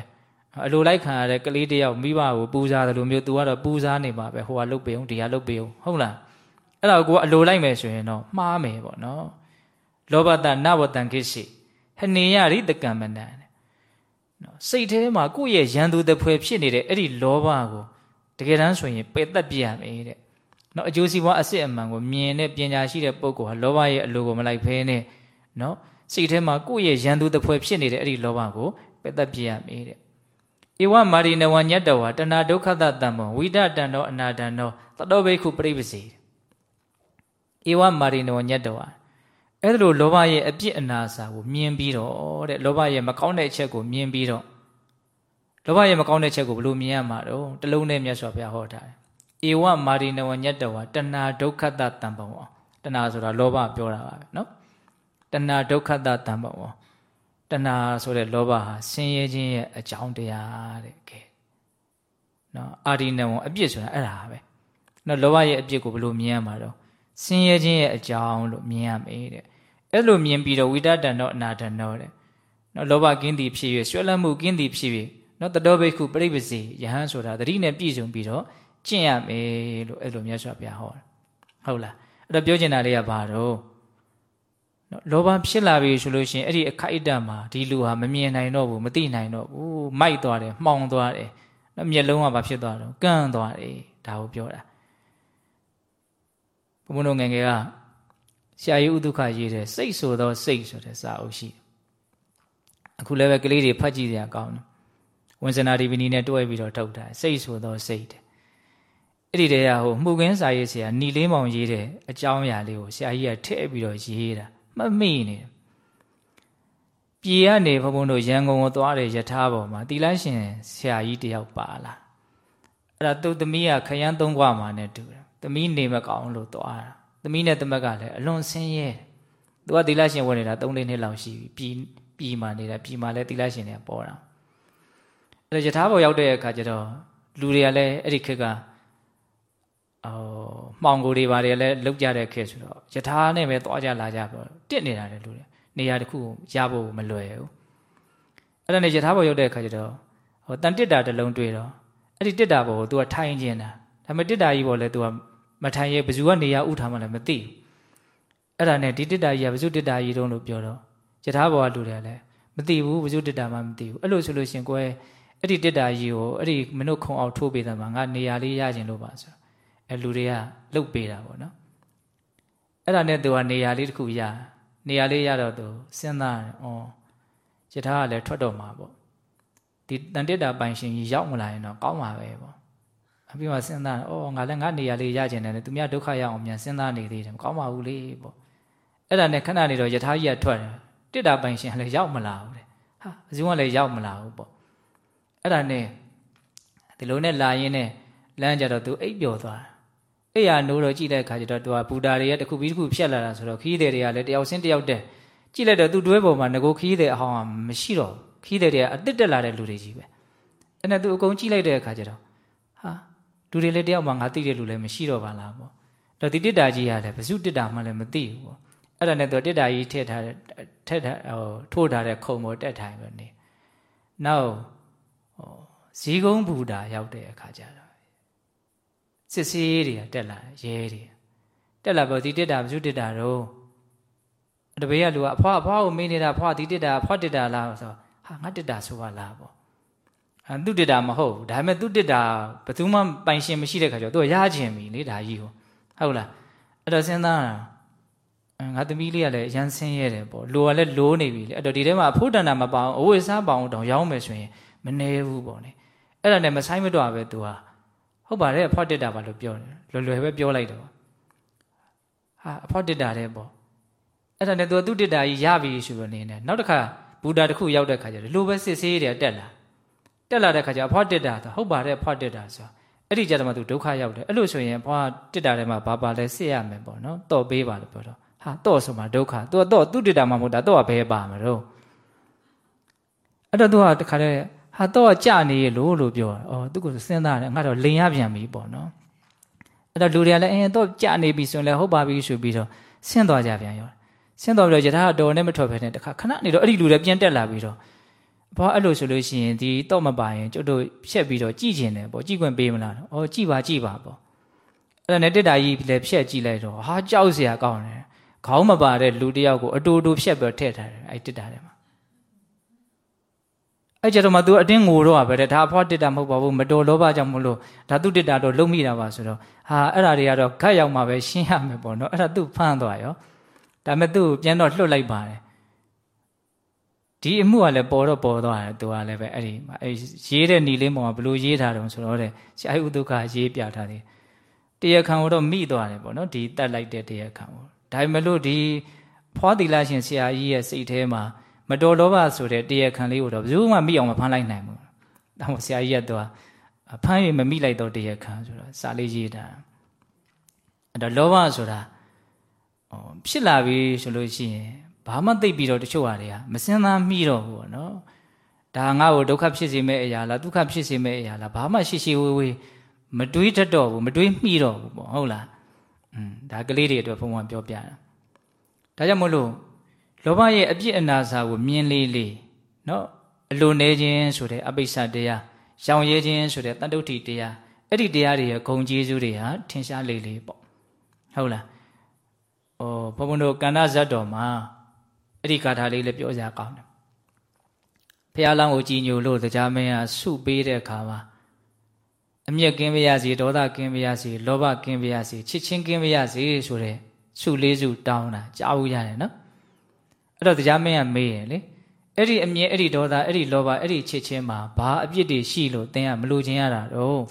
အလိုလိုက်ခံရတဲ့ကလေးတယောက်မိဘကိုပူစားတယ်လို့မျိုး तू ကတော့ပူစားနေမှာပဲဟိုကလုတ်ပေအောင်ဒီကလုတ်ပေအောင်ဟုတ်လားအဲ့ဒါကိုအလိုလိုက်မယ်ဆိုရင်တော့မှားမယ်ပေါ့နော်လောဘတနဝတံကိစီဟနေယရိတကံမနံနော်စိတ်ထဲမှာကိုယ့်ရဲ့ရန်သူတဖွဲဖြစ်နေတဲ့အဲ့ဒီလောဘကို တကယ်တမ်းဆိုရင်ပယ်သက်ပြရမယ်တဲ့နော်အကျိုးစီးပွားအစစ်အမှန်ကိုမြင်တဲ့ပညာရှိတဲ့ပုဂ္ဂိုလ်ဟာလောဘရဲ့အလိုကိုမလိုက်ဖဲနဲ့နော်စိတ်ထဲမှာကိုယ့်ရဲ့ရန်သူတစ်ဖွဲ့ဖြစ်နေတဲ့အဲ့ဒီလောဘကိုပယ်သက်ပြရမယ်တဲ့ဧဝမာရိနဝညတ္တဝါတဏဒုက္ခတတံမောဝိဒတံသောအနာတံသောသတောဘိက္ခုပြိပစီဧဝမာရိနဝညတ္တဝါအဲ့ဒါလိုလောဘရဲ့အပြစ်အနာစာကိုမြင်ပြီးတော့တဲ့လောဘရဲ့မကောင်းတဲ့အချက်ကိုမြင်ပြီးတော့ လောဘရဲ့မကောင်းတဲ့ချက်ကိုဘယ်လိုမြင်ရမှာတော့တလုံးနဲ့မြတ်စွာဘုရားဟောထားတယ်ဧဝမာရိနဝညတ္တဝါတဏဒုက္ခတတံပုံတဏဆိုတာလောဘပြောတာပါပဲနော်တဏဒုက္ခတတံပုံတဏဆိုတဲ့လောဘဟာဆင်းရဲခြင်းရဲ့အကြောင်းတရားတဲ့ကဲနော်အာရိနဝအပြစ်ဆိုတာအဲ့ဒါပဲနော်လောဘရဲ့အပြစ်ကိုဘယ်လိုမြင်ရမှာတော့ဆင်းရဲခြင်းရဲ့အကြောင်းလို့မြင်ရမယ်တဲ့အဲ့လိုမြင်ပြီးတော့ဝိတတန်တော့အနာတန်တော့တဲ့နော်လောဘကင်းသည်ဖြစ်၍ဆွဲလန်းမှုကင်းသည်ဖြစ်၍ နော်တတောဘိက္ခုပြိပစီယဟန်ဆိုတာတတိနဲ့ပြည့်စုံပြီးတော့ကျင့်ရမယ်လို့အဲ့လိုမြတ်စွာဘုရားဟောတယ်ဟုတ်လားအဲ့တော့ပြောချင်တာလေးကဘာတော့နော်လောဘဖြစ်လာပြီဆိုလို့ရှိရင်အဲ့ဒီအခိုက်အတန့်မှာဒီလူဟာမမြင်နိုင်တော့ဘူးမသိနိုင်တော့ဘူးမိုက်သွားတယ်မှောင်သွားတယ်နော်မျက်လုံးကဘာဖြစ်သွားတော့ကန့်သွားတယ်ဒါကိုပြောတာဘုံဘုံတို့ငယ်ငယ်ကဆရာကြီးဥဒုက္ခရေးတဲ့စိတ်ဆိုသောစိတ်ဆိုတဲ့စာအုပ်ရှိအခုလည်းပဲကလေးတွေဖတ်ကြည့်ရအောင် ဝန်စနာဒီပနီနဲ့တွဲပြီးတော့ထုတ်တာစိတ်ဆိုသောစိတ်တဲ့အဲ့ဒီတည်းကဟိုမှုခင်းစာရေးဆရာညီလေးမောင်ရေးတဲ့အကြောင်းအရာလေးကိုဆရာကြီးကထည့်ပြီးတော့ရေးတာမမိနေတယ်ပြည်ကနေဘုံဘုံတို့ရန်ကုန်ကိုသွားတယ်ယထာပေါ်မှာတိလိုက်ရှင်ဆရာကြီးတယောက်ပါလာအဲ့ဒါသူ့သမီးကခရမ်းသုံးခွမှာနဲ့တူတယ်သမီးနေမကောင်းလို့သွားတာသမီးနဲ့တမက်ကလည်းအလွန်ဆင်းရဲသူကတိလိုက်ရှင်ဝင်နေတာ၃နှစ်လောက်ရှိပြီပြည်ပြည်မှာနေတာပြည်မှာလည်းတိလိုက်ရှင်တွေပေါ်တာ အဲ့ဒါယထာပေါ်ရောက်တဲ့အခါကျတော့လူတွေကလည်းအဲ့ဒီခေတ်ကအော်မှောင်ကိုတွေပါတယ်လည်းလောက်ကြတဲ့ခေတ်ဆိုတော့ယထာနဲ့ပဲသွားကြလာကြပေါ့တစ်နေတာလေလူတွေနေရာတစ်ခုကိုရဖို့မလွယ်ဘူးအဲ့ဒါနဲ့ယထာပေါ်ရောက်တဲ့အခါကျတော့ဟိုတန်တစ်တာတစ်လုံးတွေ့တော့အဲ့ဒီတစ်တာပေါ်ကို तू ကထိုင်ခြင်းတာဒါပေမဲ့တစ်တာကြီးပေါ်လဲ तू ကမထိုင်ရဲဘယ်သူကနေရာဥထားမှလည်းမသိဘူးအဲ့ဒါနဲ့ဒီတစ်တာကြီးကဘယ်သူတစ်တာကြီးတုံးလို့ပြောတော့ယထာပေါ်ကလူတွေလည်းမသိဘူးဘယ်သူတစ်တာမှမသိဘူးအဲ့လိုဆိုလို့ရှင်ကိုယ် အဲ့ဒီတစ်တာကြီးကိုအဲ့ဒီမနုခုံအောင်ထိုးပေးတယ်မှာငါနေရာလေးရခြင်းလို့ပါဆိုအဲလူတွေကလှုပ်ပေးတာပေါ့နော်အဲ့ဒါနဲ့သူကနေရာလေးတစ်ခုရနေရာလေးရတော့သူစဉ်းစားတယ်ဩယထာကလည်းထွက်တော့မှာပေါ့တဒီတန်တစ်တာပိုင်ရှင်ကြီးရောက်မလာရင်တော့ကောင်းပါပဲပေါ့အပြီးမှစဉ်းစားဩငါလည်းငါနေရာလေးရကျင်တယ်လေသူများဒုက္ခရအောင်မြန်စဉ်းစားနေသေးတယ်မကောင်းပါဘူးလေပေါ့အဲ့ဒါနဲ့ခဏနေတော့ယထာကြီးကထွက်တယ်တစ်တာပိုင်ရှင်လည်းရောက်မလာဘူးတဲ့ဟာအစည်းကလည်းရောက်မလာဘူးပေါ့ အဲ့ဒါနဲ့ဒီလိုနဲ့လာရင်းနဲ့လမ်းကြတော့သူအိပ်ပျော်သွားတယ်အဲ့ရနိုးတော့ကြည့်တဲ့အခါကျတော့သူကဘူတာတွေကတစ်ခုပြီးတစ်ခုဖြတ်လာတာဆိုတော့ခီးတဲ့တွေကလည်းတယောက်စင်းတယောက်တက်ကြည့်လိုက်တော့သူတွဲပေါ်မှာငကိုခီးတဲ့အဟောင်းကမရှိတော့ခီးတဲ့တွေကအတစ်တက်လာတဲ့လူတွေကြီးပဲအဲ့နဲ့သူအကုန်ကြည့်လိုက်တဲ့အခါကျတော့ဟာလူတွေလည်းတယောက်မှငါသိတဲ့လူလည်းမရှိတော့ပါလားပေါ့တော့ဒီတစ်တာကြီးကလည်းဘယ်စုတစ်တာမှလည်းမသိဘူးပေါ့အဲ့ဒါနဲ့သူတစ်တာကြီးထည့်ထားတဲ့ထည့်ထားဟိုထိုးထားတဲ့ခုံပေါ်တက်ထိုင်ပဲနေနောက်ဟို ဇီးကုန်းဘူတာရောက်တဲ့အခါကျတော့စစ်စေးတွေကတက်လာရဲတွေတက်လာပေါ့ဒီတစ်တာဘယ်စုတစ်တာတော့တပည့်ကလူကအဖွားအဖွားကိုမေးနေတာဖွားဒီတစ်တာဖွားတစ်တာလားဆိုဟာငါတစ်တာဆိုပါလားပေါ့အဲသူတစ်တာမဟုတ်ဘူးဒါပေမဲ့သူတစ်တာဘယ်သူမှပိုင်ရှင်မရှိတဲ့ခါကျတော့သူကရချင်ပြီလေဒါကြီးကိုဟုတ်လားအဲ့တော့စဉ်းစားတာငါသမီးလေးကလည်းအရန်ဆင်းရဲတယ်ပေါ့လိုကလည်းလိုးနေပြီလေအဲ့တော့ဒီထဲမှာအဖို့တန်တာမပေါအောင်အဝိစားပေါအောင်တောင်ရောင်းမယ်ဆိုရင်မနေဘူးပေါ့လေ အဲ့ဒါနဲ့မဆိုင်မတော့ပဲ तू ဟာဟုတ်ပါတယ်အဖို့တက်တာပါလို့ပြောတယ်လွယ်လွယ်ပဲပြောလိုက်တယ်ပေါ့ဟာအဖို့တက်တာတဲ့ပေါ့အဲ့ဒါနဲ့ तू သူတက်တာကြီးရပြီဆိုလို့နေတယ်နောက်တစ်ခါဘူတာတစ်ခုရောက်တဲ့ခါကျတော့လိုပဲစစ်ဆေးတယ်တက်လာတက်လာတဲ့ခါကျအဖို့တက်တာဟုတ်ပါတယ်အဖို့တက်တာဆိုအဲ့ဒီကြတော့မှ तू ဒုက္ခရောက်တယ်အဲ့လိုဆိုရင်ဘွားတက်တာထဲမှာဘာပါလဲစစ်ရမယ်ပေါ့နော်တော့ပေးပါလို့ပြောတော့ဟာတော့ဆိုမှဒုက္ခသူကတော့သူတက်တာမှမဟုတ်တာတော့ဘယ်ပါမလို့အဲ့တော့ तू ကတခါတည်း ဟာတော့ကြနေလို့လို့ပြောတာအော်သူကစဉ်းစားတယ်ငါတော့လိန်ရပြန်ပြီပေါ့နော်အဲ့တော့လူတွေကလည်းအင်းတော့ကြနေပြီဆိုရင်လည်းဟုတ်ပါပြီဆိုပြီးတော့ဆင်းသွားကြပြန်ရောဆင်းသွားပြီးတော့ယထာတော်နဲ့မထွက်ဖ ೇನೆ တခါခဏနေတော့အဲ့ဒီလူတွေပြန်တက်လာပြီးတော့ဘာအဲ့လိုဆိုလို့ရှိရင်ဒီတော့မပါရင်ကျွတ်တို့ဖြက်ပြီးတော့ကြည်ကျင်တယ်ပေါ့ကြည်ခွင့်ပေးမလားတော့အော်ကြည်ပါကြည်ပါပေါ့အဲ့ဒါနဲ့တစ်တာကြီးလည်းဖြက်ကြည့်လိုက်တော့ဟာကြောက်စရာကောင်းတယ်ခေါင်းမပါတဲ့လူတယောက်ကိုအတူတူဖြက်ပြီးတော့ထည့်ထားတယ်အဲ့တစ်တာထဲမှာ အဲ့ကြတော့မှ तू အတင်းငိုတော့ပဲတဲ့ဒါအဖွားတက်တာမဟုတ်ပါဘူးမတော်လောဘကြောင့်မလို့ဒါသူတက်တာတော့လုံးမိတာပါဆိုတော့ဟာအဲ့ဒါတွေကတော့ခတ်ရောက်မှပဲရှင်းရမယ်ပေါ့နော်။အဲ့ဒါသူ့ဖမ်းသွားရော။ဒါပေမဲ့သူ့ပြန်တော့လွတ်လိုက်ပါတယ်။ဒီအမှုကလည်းပေါ်တော့ပေါ်သွားတယ်သူကလည်းပဲအဲ့ဒီအဲရေးတဲ့ညီလေးပေါ်မှာဘလို့ရေးထားတယ်ဆိုတော့တဲ့ဆရာဥဒုက္ခရေးပြထားတယ်တရားခံကိုတော့မိသွားတယ်ပေါ့နော်ဒီတတ်လိုက်တဲ့တရားခံကိုဒါပေမဲ့လို့ဒီဖွားတိလရှင်ဆရာကြီးရဲ့စိတ်ထဲမှာ မတော်လောဘဆိုတဲ့တရားခံလေးကိုတော့ဘယ်သူမှမိအောင်မဖမ်းလိုက်နိုင်ဘူးဒါမှဆရာကြီးကတော့ဖမ်းရင်မမိလိုက်တော့တရားခံဆိုတော့စာလေးရေးတာအဲ့တော့လောဘဆိုတာဖြစ်လာပြီဆိုလို့ရှိရင်ဘာမှသိပြီးတော့တချို့ဟာတွေကမစင်သားမိတော့ဘူးပေါ့နော်ဒါငါ့ကိုဒုက္ခဖြစ်စေမဲ့အရာလားဒုက္ခဖြစ်စေမဲ့အရာလားဘာမှရှိရှိဝေးဝေးမတွေးတတ်တော့ဘူးမတွေးမိတော့ဘူးပေါ့ဟုတ်လားอืมဒါကလေးတွေအတွက်ဘုံဘုံပြောပြတာဒါကြောင့်မို့လို့ လောဘရဲ့အပြစ်အနာစာကိုမြင်လေးလေးနော်အလိုနေခြင်းဆိုတဲ့အပိစ္ဆတရားရောင်ရဲခြင်းဆိုတဲ့တန်တုဋ္ဌိတရားအဲ့ဒီတရားတွေရဲ့ဂုံကျေးဇူးတွေဟာထင်ရှားလေးလေးပေါ့ဟုတ်လားဩဘုံဘုံတို့ကန္နဇတ်တော်မှာအဲ့ဒီကာထာလေးလည်းပြောကြကောင်းတယ်ဖះလောင်းကိုကြည်ညိုလို့တရားမင်းကဆုပေးတဲ့အခါမှာအမျက်ကင်းပါရစေဒေါသကင်းပါရစေလောဘကင်းပါရစေချစ်ချင်းကင်းပါရစေဆိုတဲ့ဆုလေးစုတောင်းတာကြားဦးရတယ်နော် အဲ့တော့တရားမင်းကမေးရလေအဲ့ဒီအမြင်အဲ့ဒီဒေါသအဲ့ဒီလောဘအဲ့ဒီချစ်ချင်းမှာဘာအပြစ်တွေရှိလို့သင်ကမလိုချင်ရတာတော့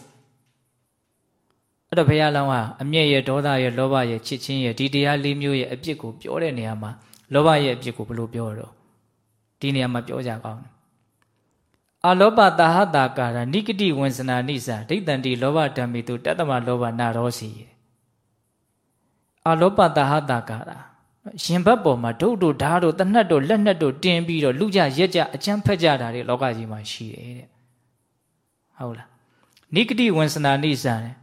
အဲ့တော့ဘုရားလောင်းကအမျက်ရဲ့ဒေါသရဲ့လောဘရဲ့ချစ်ချင်းရဲ့ဒီတရားလေးမျိုးရဲ့အပြစ်ကိုပြောတဲ့နေရာမှာလောဘရဲ့အဖြစ်ကိုဘယ်လိုပြောတော့ဒီနေရာမှာပြောကြကောင်းတယ်အလောဘတာဟတာကာရနိကတိဝဉ္စနာနိစာဒိဋ္ဌံတိလောဘဓမ္မိတုတတ္တမလောဘနာရောစီအလောဘတာဟတာကာရ ရှင်ဘတ်ပေါ်မှာဒုတ်တို့ဓာတ်တို့တနတ်တို့လက်နက်တို့တင်းပြီးတော့လူကြရက်ကြအချမ်းဖက်ကြတာတွေလောကကြီးမှာရှိတယ်တဲ့ဟုတ်လားနိကတိဝဉ္စနာနိစာတဲ့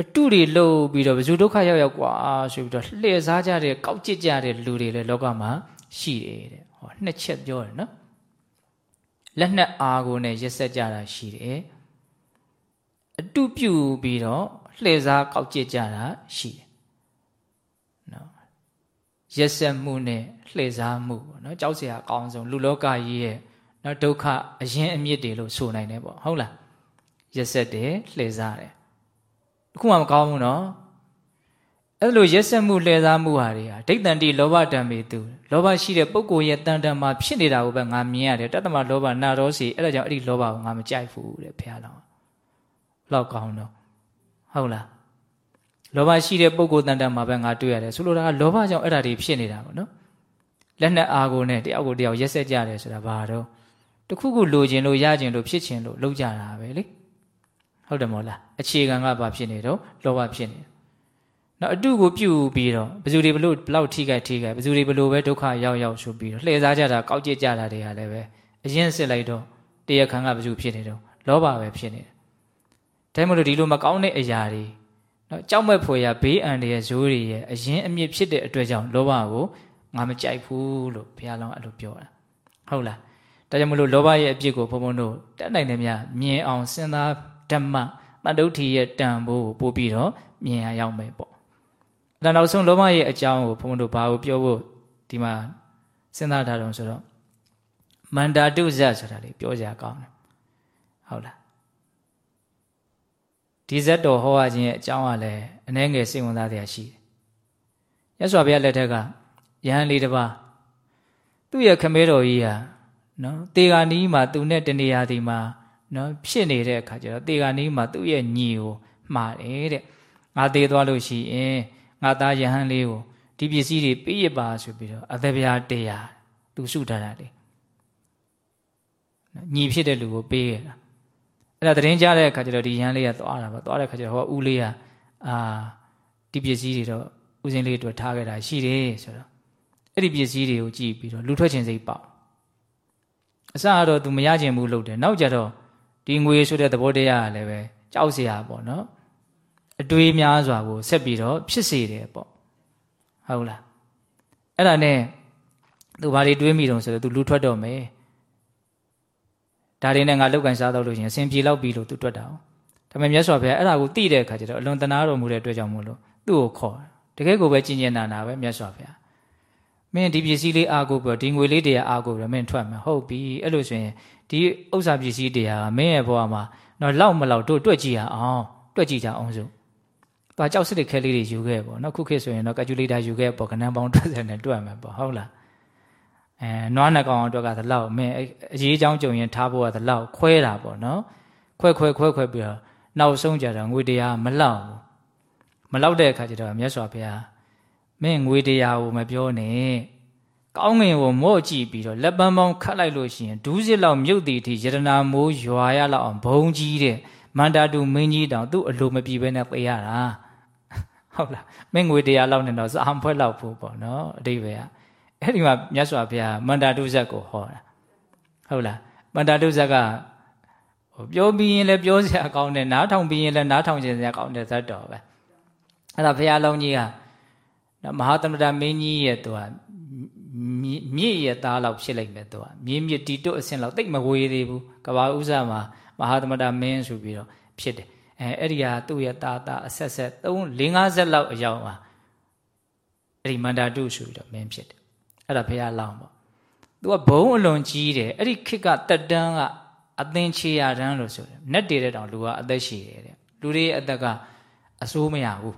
အတုတွေလှုပ်ပြီးတော့ဘဇုဒုက္ခရောက်ရောက်กว่าဆိုပြီးတော့လှည့်စားကြတဲ့ကောက်ကျစ်ကြတဲ့လူတွေလည်းလောကမှာရှိတယ်တဲ့ဟောနှစ်ချက်ပြောတယ်နော်လက်နှစ်အားကိုနဲ့ရက်ဆက်ကြတာရှိတယ်အတုပြုပြီးတော့လှည့်စားကောက်ကျစ်ကြတာရှိတယ်နော် ် ရက်ဆက်မှုနဲ့လှည့်စားမှုပေါ့နော်ကြောက်စရာအကောင်းဆုံးလူလောကကြီးရဲ့နော်ဒုက္ခအရင်အမြစ်တွေလို့ဆိုနိုင်တယ်ပေါ့ဟုတ်လားရက်ဆက်တယ်လှည့်စားတယ်အခုမှမကောင်းဘူးနော်အဲ့လိုရက်ဆက်မှုလှည့်စားမှုဟာတွေဟာဒိဋ္ဌံတိလောဘတံမေသူလောဘရှိတဲ့ပုဂ္ဂိုလ်ရဲ့တန်တန်မှာဖြစ်နေတာကိုပဲငါမြင်ရတယ်တတ္တမလောဘနာရောစီအဲ့ဒါကြောင့်အဲ့ဒီလောဘကိုငါမကြိုက်ဘူးတဲ့ဘုရားလောင်းလောက်ကောင်းတော့ဟုတ်လား လောဘရှိတဲ့ပုဂ္ဂိုလ်တန်တန်မှာပဲငါတွေ့ရတယ်ဆိုလိုတာကလောဘကြောင့်အဲ့ဒါတွေဖြစ်နေတာပေါ့နော်လက်နဲ့အာကိုနဲ့တယောက်ကိုတယောက်ရက်ဆက်ကြတယ်ဆိုတာဘာတော့တခုခုလိုချင်လို့ရချင်လို့ဖြစ်ချင်လို့လုပ်ကြတာပဲလေဟုတ်တယ်မို့လားအခြေခံကဘာဖြစ်နေတော့လောဘဖြစ်နေနော်အတုကိုပြုတ်ပြီးတော့ဘယ်သူတွေဘလို့ဘလောက်ထိခိုက်ထိခိုက်ဘယ်သူတွေဘလို့ပဲဒုက္ခရောက်ရောက်ဆိုပြီးတော့လှည့်စားကြတာကောက်ကျစ်ကြတာတွေကလည်းပဲအရင်စစ်လိုက်တော့တရားခံကဘယ်သူဖြစ်နေတော့လောဘပဲဖြစ်နေတယ်ဒါမှမဟုတ်ဒီလိုမကောင်းတဲ့အရာတွေ နော်ကြောက်မဲ့ဖွယ်ရဘေးအန္တရာယ်ဇိုးတွေရဲ့အရင်အမြင့်ဖြစ်တဲ့အတွက်ကြောင့်လောဘကိုငါမကြိုက်ဘူးလို့ဘုရားလောင်းအဲ့လိုပြောတာဟုတ်လားဒါကြောင့်မလို့လောဘရဲ့အပြစ်ကိုဘုံဘုံတို့တက်နိုင်တယ်များမြင်အောင်စဉ်းစားဓမ္မတန်တုဋ္ဌိရဲ့တန်ဖိုးကိုပို့ပြီးတော့မြင်ရအောင်မယ်ပေါ့ဒါနောက်ဆုံးလောဘရဲ့အကြောင်းကိုဘုန်းဘုန်းတို့ဘာကိုပြောဖို့ဒီမှာစဉ်းစားထားတော့ဆိုတော့မန္တာတုဇတ်ဆိုတာလေပြောကြကောင်းတယ်ဟုတ်လား ဒီဇတ်တော်ဟောရခြင်းရဲ့အကြောင်းကလည်းအနှဲငယ်စိတ်ဝင်စားစရာရှိတယ်။ရသော်ဘုရားလက်ထက်ကယဟန်လေးတစ်ပါးသူ့ရဲ့ခမဲတော်ကြီးဟာနော်တေဂာနီးမှာသူနဲ့တနေရာဒီမှာနော်ဖြစ်နေတဲ့အခါကျတော့တေဂာနီးမှာသူ့ရဲ့ညီကိုမှားတယ်တဲ့။ငါသေးသွားလို့ရှိရင်ငါသားယဟန်လေးကိုဒီပစ္စည်းတွေပေးရပါဆိုပြီးတော့အသက်ဗျာတရားသူစုထားတာလေညီဖြစ်တဲ့လူကိုပေးခဲ့တာ အဲ့ဒါသတင်းကြားတဲ့အခါကျတော့ဒီရန်လေးကသွားတာပေါ့သွားတဲ့အခါကျတော့ဟိုဦးလေးကအာဒီပစ္စည်းတွေတော့ဦးစင်းလေးအတွက်ထားခဲ့တာရှိတယ်ဆိုတော့အဲ့ဒီပစ္စည်းတွေကိုကြည့်ပြီးတော့လူထွက်ခြင်းစိတ်ပေါက်အစကတော့ तू မရခြင်းဘူးလို့တယ်နောက်ကြတော့ဒီငွေဆိုတဲ့သဘောတရားကလည်းပဲကြောက်စရာပေါ့နော်အတွေးများစွာကိုဆက်ပြီးတော့ဖြစ်စေတယ်ပေါ့ဟုတ်လားအဲ့ဒါနဲ့ तू ဘာတွေတွေးမိတုံဆိုတော့ तू လူထွက်တော့မယ် ဒါတွေနဲ့ငါလောက်ကန်စားတော့လို့ရှင်အစဉ်ပြေလောက်ပြီလို့ तू တွက်တာ။ဒါပေမဲ့မြတ်စွာဘုရားအဲ့ဒါကိုသိတဲ့အခါကျတော့အလွန်တနာတော်မူတဲ့အတွက်ကြောင့်မို့လို့သူ့ကိုခေါ်တကယ်ကိုပဲကျင်ကျင်နာနာပဲမြတ်စွာဘုရား။မင်းဒီပစ္စည်းလေးအားကိုပြီးတော့ဒီငွေလေးတရားအားကိုပြီးတော့မင်းထွက်မယ်ဟုတ်ပြီအဲ့လိုဆိုရင်ဒီဥစ္စာပစ္စည်းတရားကမင်းရဲ့ဘဝမှာတော့လောက်မလောက်တို့တွက်ကြည့်ရအောင်တွက်ကြည့်ကြအောင်ဆိုသွားကြောက်စစ်တဲ့ခဲလေးတွေယူခဲ့ပေါ့နော်ခုခေတ်ဆိုရင်တော့ကက်ကျူလေတာယူခဲ့ပေါ့ကနန်းပေါင်း30နဲ့တွက်မယ်ပေါ့ဟုတ်လား အဲနွားနှကောင်အတွက်ကသလောက်မင်းအရေးအကြောင်းကြုံရင်ထားဖို့ကသလောက်ခွဲတာပေါ့နော်ခွဲခွဲခွဲခွဲပြီးတော့နောက်ဆုံးကြတော့ငွေတရားမလောက်ဘူးမလောက်တဲ့အခါကျတော့မြတ်စွာဘုရားမင်းငွေတရားကိုမပြောနဲ့ကောင်းငင်ကိုမော့ကြည့်ပြီးတော့လက်ပန်းပေါင်းခတ်လိုက်လို့ရှိရင်ဒူးစစ်လောက်မြုပ်တည်ထီယတနာမိုးရွာရလောက်အောင်ဘုံကြီးတဲ့မန္တာတူမင်းကြီးတောင်သူ့အလိုမပြေဘဲနဲ့ပြေးရတာဟုတ်လားမင်းငွေတရားလောက်နဲ့တော့စအောင်ဖွဲ့လောက်ဖို့ပေါ့နော်အတိပ္ပယ်က အဲ့ဒီမှာမြတ်စွာဘုရားမန္တာတုဇက်ကိုဟောတာဟုတ်လားမန္တာတုဇက်ကဟိုပြောပြီးရင်လည်းပြောစရာကောင်းတယ်နားထောင်ပြီးရင်လည်းနားထောင်စရာကောင်းတယ်ဇတ်တော်ပဲအဲ့ဒါဘုရားလုံးကြီးကမဟာသမတမင်းကြီးရဲ့သူကမြင့်ရဲ့သားလောက်ဖြစ်လိုက်မယ်သူကမြင့်မြင့်တီတွတ်အဆင့်လောက်တိတ်မဝေးသေးဘူးကဘာဥစ္စာမှာမဟာသမတမင်းဆိုပြီးတော့ဖြစ်တယ်အဲအဲ့ဒီဟာသူ့ရဲ့သားသားအဆက်ဆက်3 4 50လောက်အရောက်မှာအဲ့ဒီမန္တာတုဆိုပြီးတော့မင်းဖြစ်တယ် အဲ့ဒါဘုရားလောင်းပေါ့သူကဘုံအလွန်ကြီးတယ်အဲ့ဒီခေတ်ကတက်တန်းကအသင်ချေရတန်းလို့ဆိုတယ်နက်တည်တဲ့တောင်လူကအသက်ရှည်တယ်တဲ့လူတွေရဲ့အသက်ကအစိုးမရဘူး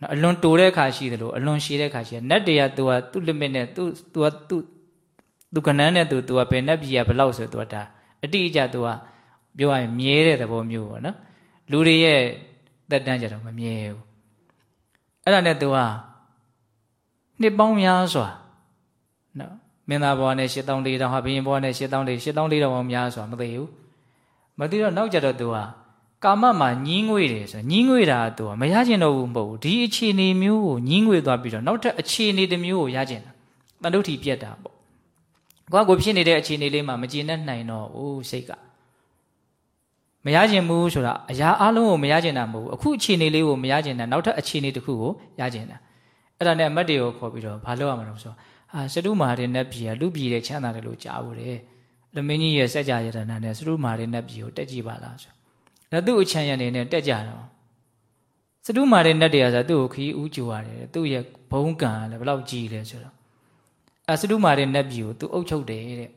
နော်အလွန်တိုတဲ့ခါရှိတယ်လို့အလွန်ရှည်တဲ့ခါရှိတယ်နက်တည်ကသူကသူ့ limit နဲ့သူသူကသူသူကနန်းနဲ့သူသူကဘယ်နက်ပြည်ကဘယ်လောက်ဆိုသူကဒါအတိအကျသူကပြောရရင်မြဲတဲ့သဘောမျိုးပေါ့နော်လူတွေရဲ့သက်တမ်းကြတော့မမြဲဘူးအဲ့ဒါနဲ့သူကနှစ်ပေါင်းများစွာနော် မင်းသားဘဝနဲ့၈တောင်း၄တောင်းဟာဘယင်ဘဝနဲ့၈တောင်း၄၈တောင်း၄တောင်းပေါင်းများစွာမသိဘူးမသိတော့နောက်ကြတော့သူကကာမမှာညင်းငွေတယ်ဆိုညင်းငွေတာသူကမရကျင်တော့ဘူးမဟုတ်ဘူးဒီအခြေအနေမျိုးကိုညင်းငွေသွားပြီးတော့နောက်ထပ်အခြေအနေတစ်မျိုးကိုရကျင်တာတန်တုဋ္ဌိပြက်တာပေါ့ကိုကကိုဖြစ်နေတဲ့အခြေအနေလေးမှာမကျေနပ်နိုင်တော့ဘူးစိတ်ကမရကျင်ဘူးဆိုတာအရာအလုံးကိုမရကျင်တာမဟုတ်ဘူးအခုအခြေအနေလေးကိုမရကျင်တာနောက်ထပ်အခြေအနေတစ်ခုကိုရကျင်တာအဲ့ဒါနဲ့အမတ်တွေကိုခေါ်ပြီးတော့ဘာလုပ်ရမှာလဲဆိုတော့ အာစတုမာရနတ်ပြည်ကလူပြည်တဲ့ချမ်းသာတယ်လို့ကြားဘူးတယ်လမင်းကြီးရဲ့စัจ जा ယတနာနဲ့စတုမာရနတ်ပြည်ကိုတက်ကြည့်ပါလားဆိုဒါသူ့အချမ်းရနေနဲ့တက်ကြတော့စတုမာရနတ်တရားဆိုသူ့ကိုခီးဦးကြိုရတယ်သူ့ရဲ့ဘုံကံလည်းဘယ်လောက်ကြီးလဲဆိုတော့အစတုမာရနတ်ပြည်ကိုသူအုပ်ချုပ်တယ်တဲ့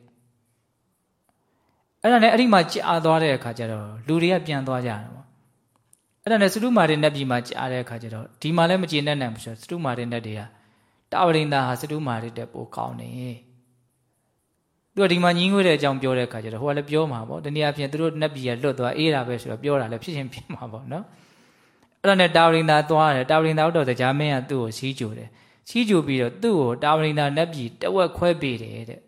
အဲ့ဒါနဲ့အဲ့ဒီမှာကြာသွားတဲ့အခါကျတော့လူတွေကပြန်သွားကြတယ်ပေါ့အဲ့ဒါနဲ့စတုမာရိနတ်ပြည်မှာကြားတဲ့အခါကျတော့ဒီမှာလည်းမကျေနပ်နိုင်ဘူးဆိုတော့စတုမာရိနတ်တွေက တာဝရိန္ဒာဟာစတုမာရိတဲ့ပိုကောင်းတယ်သူကဒီမှာညီးငွေတဲ့အကြောင်းပြောတဲ့အခါကျတော့ဟိုကလည်းပြောမှာပေါ့တနည်းအားဖြင့်သူတို့နတ်ပြည်ကလွတ်သွားအေးတာပဲဆိုတော့ပြောတာလည်းဖြစ်ချင်းဖြစ်မှာပေါ့နော်အဲ့ဒါနဲ့တာဝရိန္ဒာသွားတယ်တာဝရိန္ဒာတော့တရားမင်းကသူ့ကိုစီးကြိုတယ်စီးကြိုပြီးတော့သူ့ကိုတာဝရိန္ဒာနတ်ပြည်တဝက်ခွဲပေးတယ်တဲ့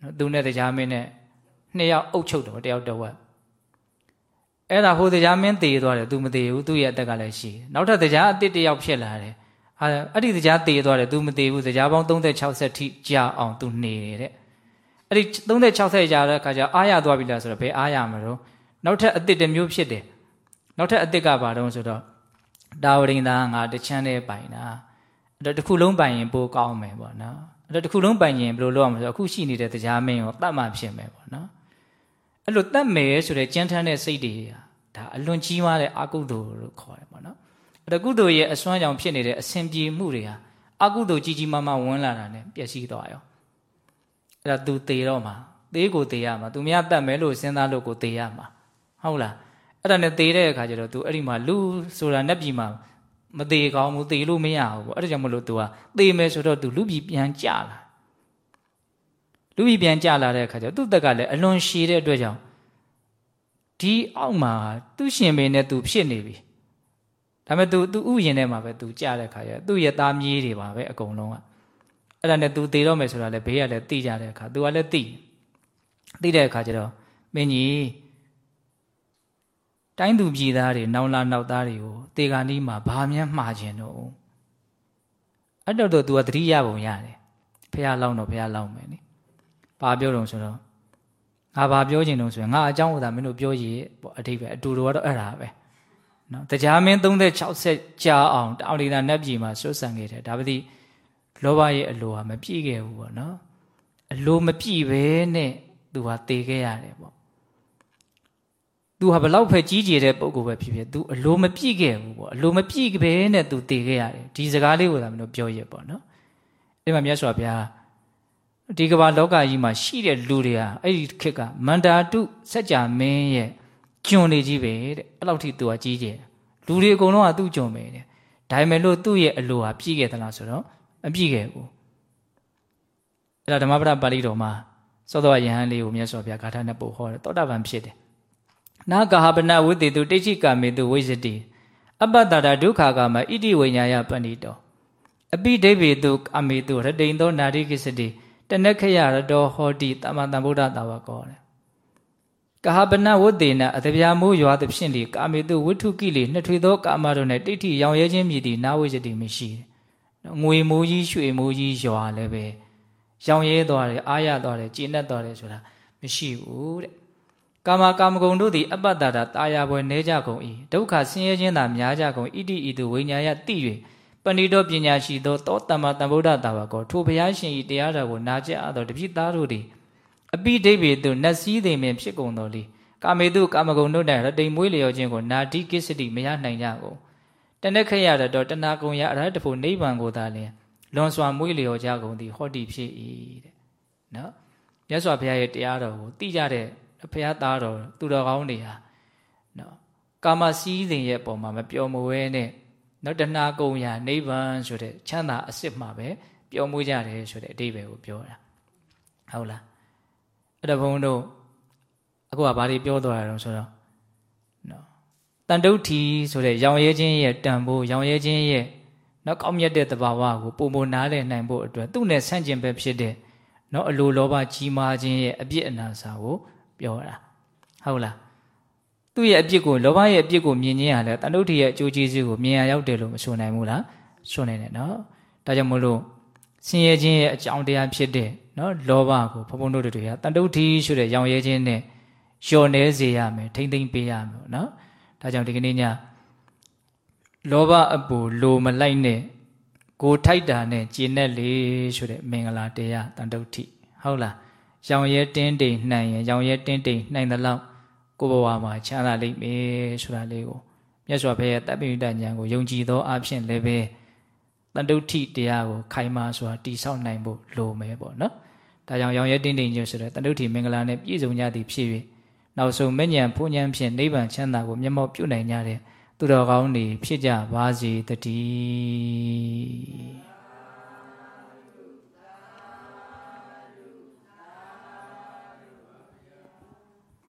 နော်သူနဲ့တရားမင်းနဲ့နှစ်ယောက်အုပ်ချုပ်တယ်တယောက်တဝက်အဲ့ဒါဟိုတရားမင်းတည်သွားတယ်သူမတည်ဘူးသူ့ရဲ့အသက်ကလည်းရှိတယ်နောက်ထပ်တရားအစ်တယောက်ဖြစ်လာတယ် ဟာအဲ့ဒီတရားတည်သွားတယ်သူမတည်ဘူးတရားပေါင်း30-60ထိကြာအောင်သူနေတယ်တဲ့အဲ့ဒီ30-60ကြာတဲ့အခါကျအားရသွားပြီလားဆိုတော့ဘယ်အားရမလို့နောက်ထပ်အစ်တစ်မျိုးဖြစ်တယ်နောက်ထပ်အစ်စ်ကဘာတုံးဆိုတော့တာဝရိန်သားငါတချမ်းနဲ့ပိုင်တာအဲ့တော့တစ်ခုလုံးပိုင်ရင်ပိုကောင်းမယ်ပေါ့နော်အဲ့တော့တစ်ခုလုံးပိုင်ရင်ဘယ်လိုလုပ်ရမလဲဆိုတော့အခုရှိနေတဲ့တရားမင်းကိုတတ်မှဖြစ်မယ်ပေါ့နော်အဲ့လိုတတ်မယ်ဆိုတဲ့ကြမ်းထမ်းတဲ့စိတ်တွေဒါအလွန်ကြီးမားတဲ့အကုသိုလ်လို့ခေါ်တယ်ပေါ့နော်အဲ့ တော့ကုသိုလ်ရဲ့အစွမ်းကြောင့်ဖြစ်နေတဲ့အစဉ်ပြေမှုတွေဟာအကုသိုလ်ကြီးကြီးမားမားဝင်လာတာ ਨੇ ပျက်စီးသွားရောအဲ့ဒါ तू သေတော့မှာသေးကိုသေရမှာ तू များတတ်မယ်လို့စဉ်းစားလို့ကိုသေရမှာဟုတ်လားအဲ့ဒါနဲ့သေတဲ့အခါကျတော့ तू အဲ့ဒီမှာလူဆိုတာနတ်ပြည်မှာမသေးကောင်းဘူးသေလို့မရဘူးပေါ့အဲ့ဒါကြောင့်မလို့ तू ကသေမယ်ဆိုတော့ तू လူပြည်ပြန်ကြလာလူပြည်ပြန်ကြလာတဲ့အခါကျတော့သူ့တက်ကလည်းအလွန်ရှည်တဲ့အတွက်ကြောင့်ဒီအောက်မှာသူ့ရှင်မင်းနဲ့ तू ဖြစ်နေပြီ ဒါပေမဲ့ तू तू ဥယျင်ထဲမှာပဲ तू ကြတဲ့အခါကျသူ့ရဲ့သားမြေးတွေပါပဲအကုန်လုံးကအဲ့ဒါနဲ့ तू သေတော့မယ်ဆိုတာလည်းဘေးကလည်းသိကြတဲ့အခါ तू ကလည်းသိသိတဲ့အခါကျတော့မင်းကြီးတိုင်းသူပြည်သားတွေနောင်လာနောက်သားတွေကိုတေဂာနီးမှာဘာမှမှားခြင်းတော့အဲ့တော့တော့ तू ကသတိရပုံရတယ်ဖះလောင်းတော့ဖះလောင်းမယ်နိဘာပြောတော့ဆိုတော့ငါဘာပြောချင်တော့ဆိုရင်ငါအကြောင်းကိုသာမင်းတို့ပြောရည်ပေါ့အတိတ်ပဲအတူတူကတော့အဲ့ဒါပဲ နော်တရားမင်း3060ကြာအောင်တောင်လီနာနတ်ပြည်မှာဆွတ်ဆန်ခဲ့တယ်ဒါပတိလောဘရဲ့အလိုဟာမပြည့်ခဲ့ဘူးပေါ့နော်အလိုမပြည့်ပဲနဲ့သူဟာတည်ခဲ့ရတယ်ပေါ့သူဟာဘလောက်ပဲကြီးကျယ်တဲ့ပုံကိုပဲဖြစ်ဖြစ်သူအလိုမပြည့်ခဲ့ဘူးပေါ့အလိုမပြည့်ပဲနဲ့သူတည်ခဲ့ရတယ်ဒီစကားလေးကိုသာမလို့ပြောရပေါ့နော်အဲ့မှာမြတ်စွာဘုရားဒီကမ္ဘာလောကကြီးမှာရှိတဲ့လူတွေဟာအဲ့ဒီခေတ်ကမန္တာတုစัจ जा မင်းရဲ့ ကျွန်နေကြီးပဲတဲ့အဲ့လောက်ထိသူကကြီးကျယ်လူတွေအကုန်လုံးကသူ့ကျွန်ပဲတဲ့ဒါပေမဲ့လို့သူ့ရဲ့အလိုဟာပြည့်ခဲ့သလားဆိုတော့မပြည့်ခဲ့ဘူးအဲ့ဒါဓမ္မပဒပါဠိတော်မှာသောတော်ယဟန်လေးကိုမြတ်စွာဘုရားဂါထာနဲ့ပို့ဟောတယ်သောတာပန်ဖြစ်တယ်နာဂဟပနဝိတေတုတိချိကာမေတုဝိဇတိအပတ္တတာဒုက္ခကာမဣတိဝိညာယပဏိတောအပိဒိဗေတုအမေတုရတိန်သောနာရိကိစတိတနခယရတောဟောတိတမတံဗုဒ္ဓတာဝကောတဲ့ ကဟပနဝတေနအတဗျာမိုးရွာသဖြင့်လေကာမေတုဝိထုကိလေနှစ်ထွေသောကာမတို့နဲ့တိဋ္ဌိရောင်ရဲခြင်းမြည်သည်နာဝိဇတိမရှိငွေမိုးကြီးရွှေမိုးကြီးရွာလည်းပဲရောင်ရဲသွားတယ်အားရသွားတယ်ကျေနပ်သွားတယ်ဆိုတာမရှိဘူးတဲ့ကာမကာမဂုဏ်တို့သည်အပ္ပတ္တတာတာယာပွဲနေကြကုန်၏ဒုက္ခဆင်းရဲခြင်းသာများကြကုန်ဣတိဤသူဝိညာယတိ၍ပဏိတောပညာရှိသောသောတမ္မာတမ္ဗုဒ္ဓတာဝကောထိုဘုရားရှင်၏တရားတော်ကိုနာကြားအပ်သောတပိသားတို့သည် အပိဒိဗေတုနတ်စည်းသိမင်ဖြစ်ကုန်တော်လေကာမေတုကာမဂုဏ်တို့၌ရတိမ်မွေးလျော်ခြင်းကိုနာတိကိစ္စတိမရနိုင်ကြကုန်တနက်ခရတော်တဏကုံရအရဟတဖို့နိဗ္ဗာန်ကိုသာလျှင်လွန်စွာမွေးလျော်ကြကုန်သည်ဟောတိဖြစ်၏တဲ့နော်မြတ်စွာဘုရားရဲ့တရားတော်ကိုသိကြတဲ့ဘုရားသားတော်သူတော်ကောင်းတွေဟာနော်ကာမစည်းစိမ်ရဲ့ပုံမှာမပျော်မဝဲနဲ့နော်တဏှာကုံရာနိဗ္ဗာန်ဆိုတဲ့ချမ်းသာအစစ်မှာပဲပျော်မွေးကြတယ်ဆိုတဲ့အဓိပ္ပာယ်ကိုပြောတာဟုတ်လား အဲ့ဒါဘုန်းတို့အခုကဘာတွေပြောသွားတာတော့ဆိုတော့နော်တန်တုဋ္ဌီဆိုတဲ့ရောင်ရဲခြင်းရဲ့တန်ဖိုးရောင်ရဲခြင်းရဲ့နော်ကောင်းမြတ်တဲ့သဘာဝကိုပုံပုံနားလည်နိုင်ဖို့အတွက်သူ့နဲ့ဆန့်ကျင်ဘက်ဖြစ်တဲ့နော်အလိုလောဘကြီးမားခြင်းရဲ့အပြစ်အနာစာကိုပြောတာဟုတ်လားသူ့ရဲ့အပြစ်ကိုလောဘရဲ့အပြစ်ကိုမြင်ခြင်းဟာလည်းတန်တုဋ္ဌိရဲ့အကျိုးကျေးဇူးကိုမြင်ရရောက်တယ်လို့မဆိုနိုင်ဘူးလားဆိုနိုင်တယ်နော်ဒါကြောင့်မို့လို့ဆင်းရဲခြင်းရဲ့အကြောင်းတရားဖြစ်တဲ့ နော်လောဘကိုဘုံဘုံတို့တွေကတန်တုဋ္ဌိဆိုတဲ့ရောင်ရဲခြင်းနဲ့လျှော်နေစေရမယ်ထိမ့်သိမ့်ပေးရမယ်နော်ဒါကြောင့်ဒီကနေ့ညလောဘအပူလိုမလိုက်နဲ့ကိုထိုက်တာနဲ့ကျင့်နဲ့လေဆိုတဲ့မင်္ဂလာတရားတန်တုဋ္ဌိဟုတ်လားရောင်ရဲတင်းတိမ်နှံ့ရင်ရောင်ရဲတင်းတိမ်နှံ့တဲ့လောက်ကိုယ်ဘဝမှာချမ်းသာလိမ့်မယ်ဆိုတာလေးကိုမြတ်စွာဘုရားတပ်ပိဋကဉာဏ်ကိုယုံကြည်သောအဖြစ်လည်းပဲတန်တုဋ္ဌိတရားကိုခိုင်မာစွာတည်ဆောက်နိုင်ဖို့လိုမယ်ပေါ့နော် ဒါကြောင့်ရောင်ရဲတင်းတိမ်ညွတ်ဆိုတဲ့တန်တုဋ္ဌိမင်္ဂလာနဲ့ပြည့်စုံကြသည်ဖြစ်၍နောက်ဆုံးမဉ္ဇဉ်ဖူးဉဏ်ဖြင့်နိဗ္ဗာန်ချမ်းသာကိုမျက်မှောက်ပြုနိုင်ကြတဲ့သူတော်ကောင်းတွေဖြစ်ကြပါစေတည်း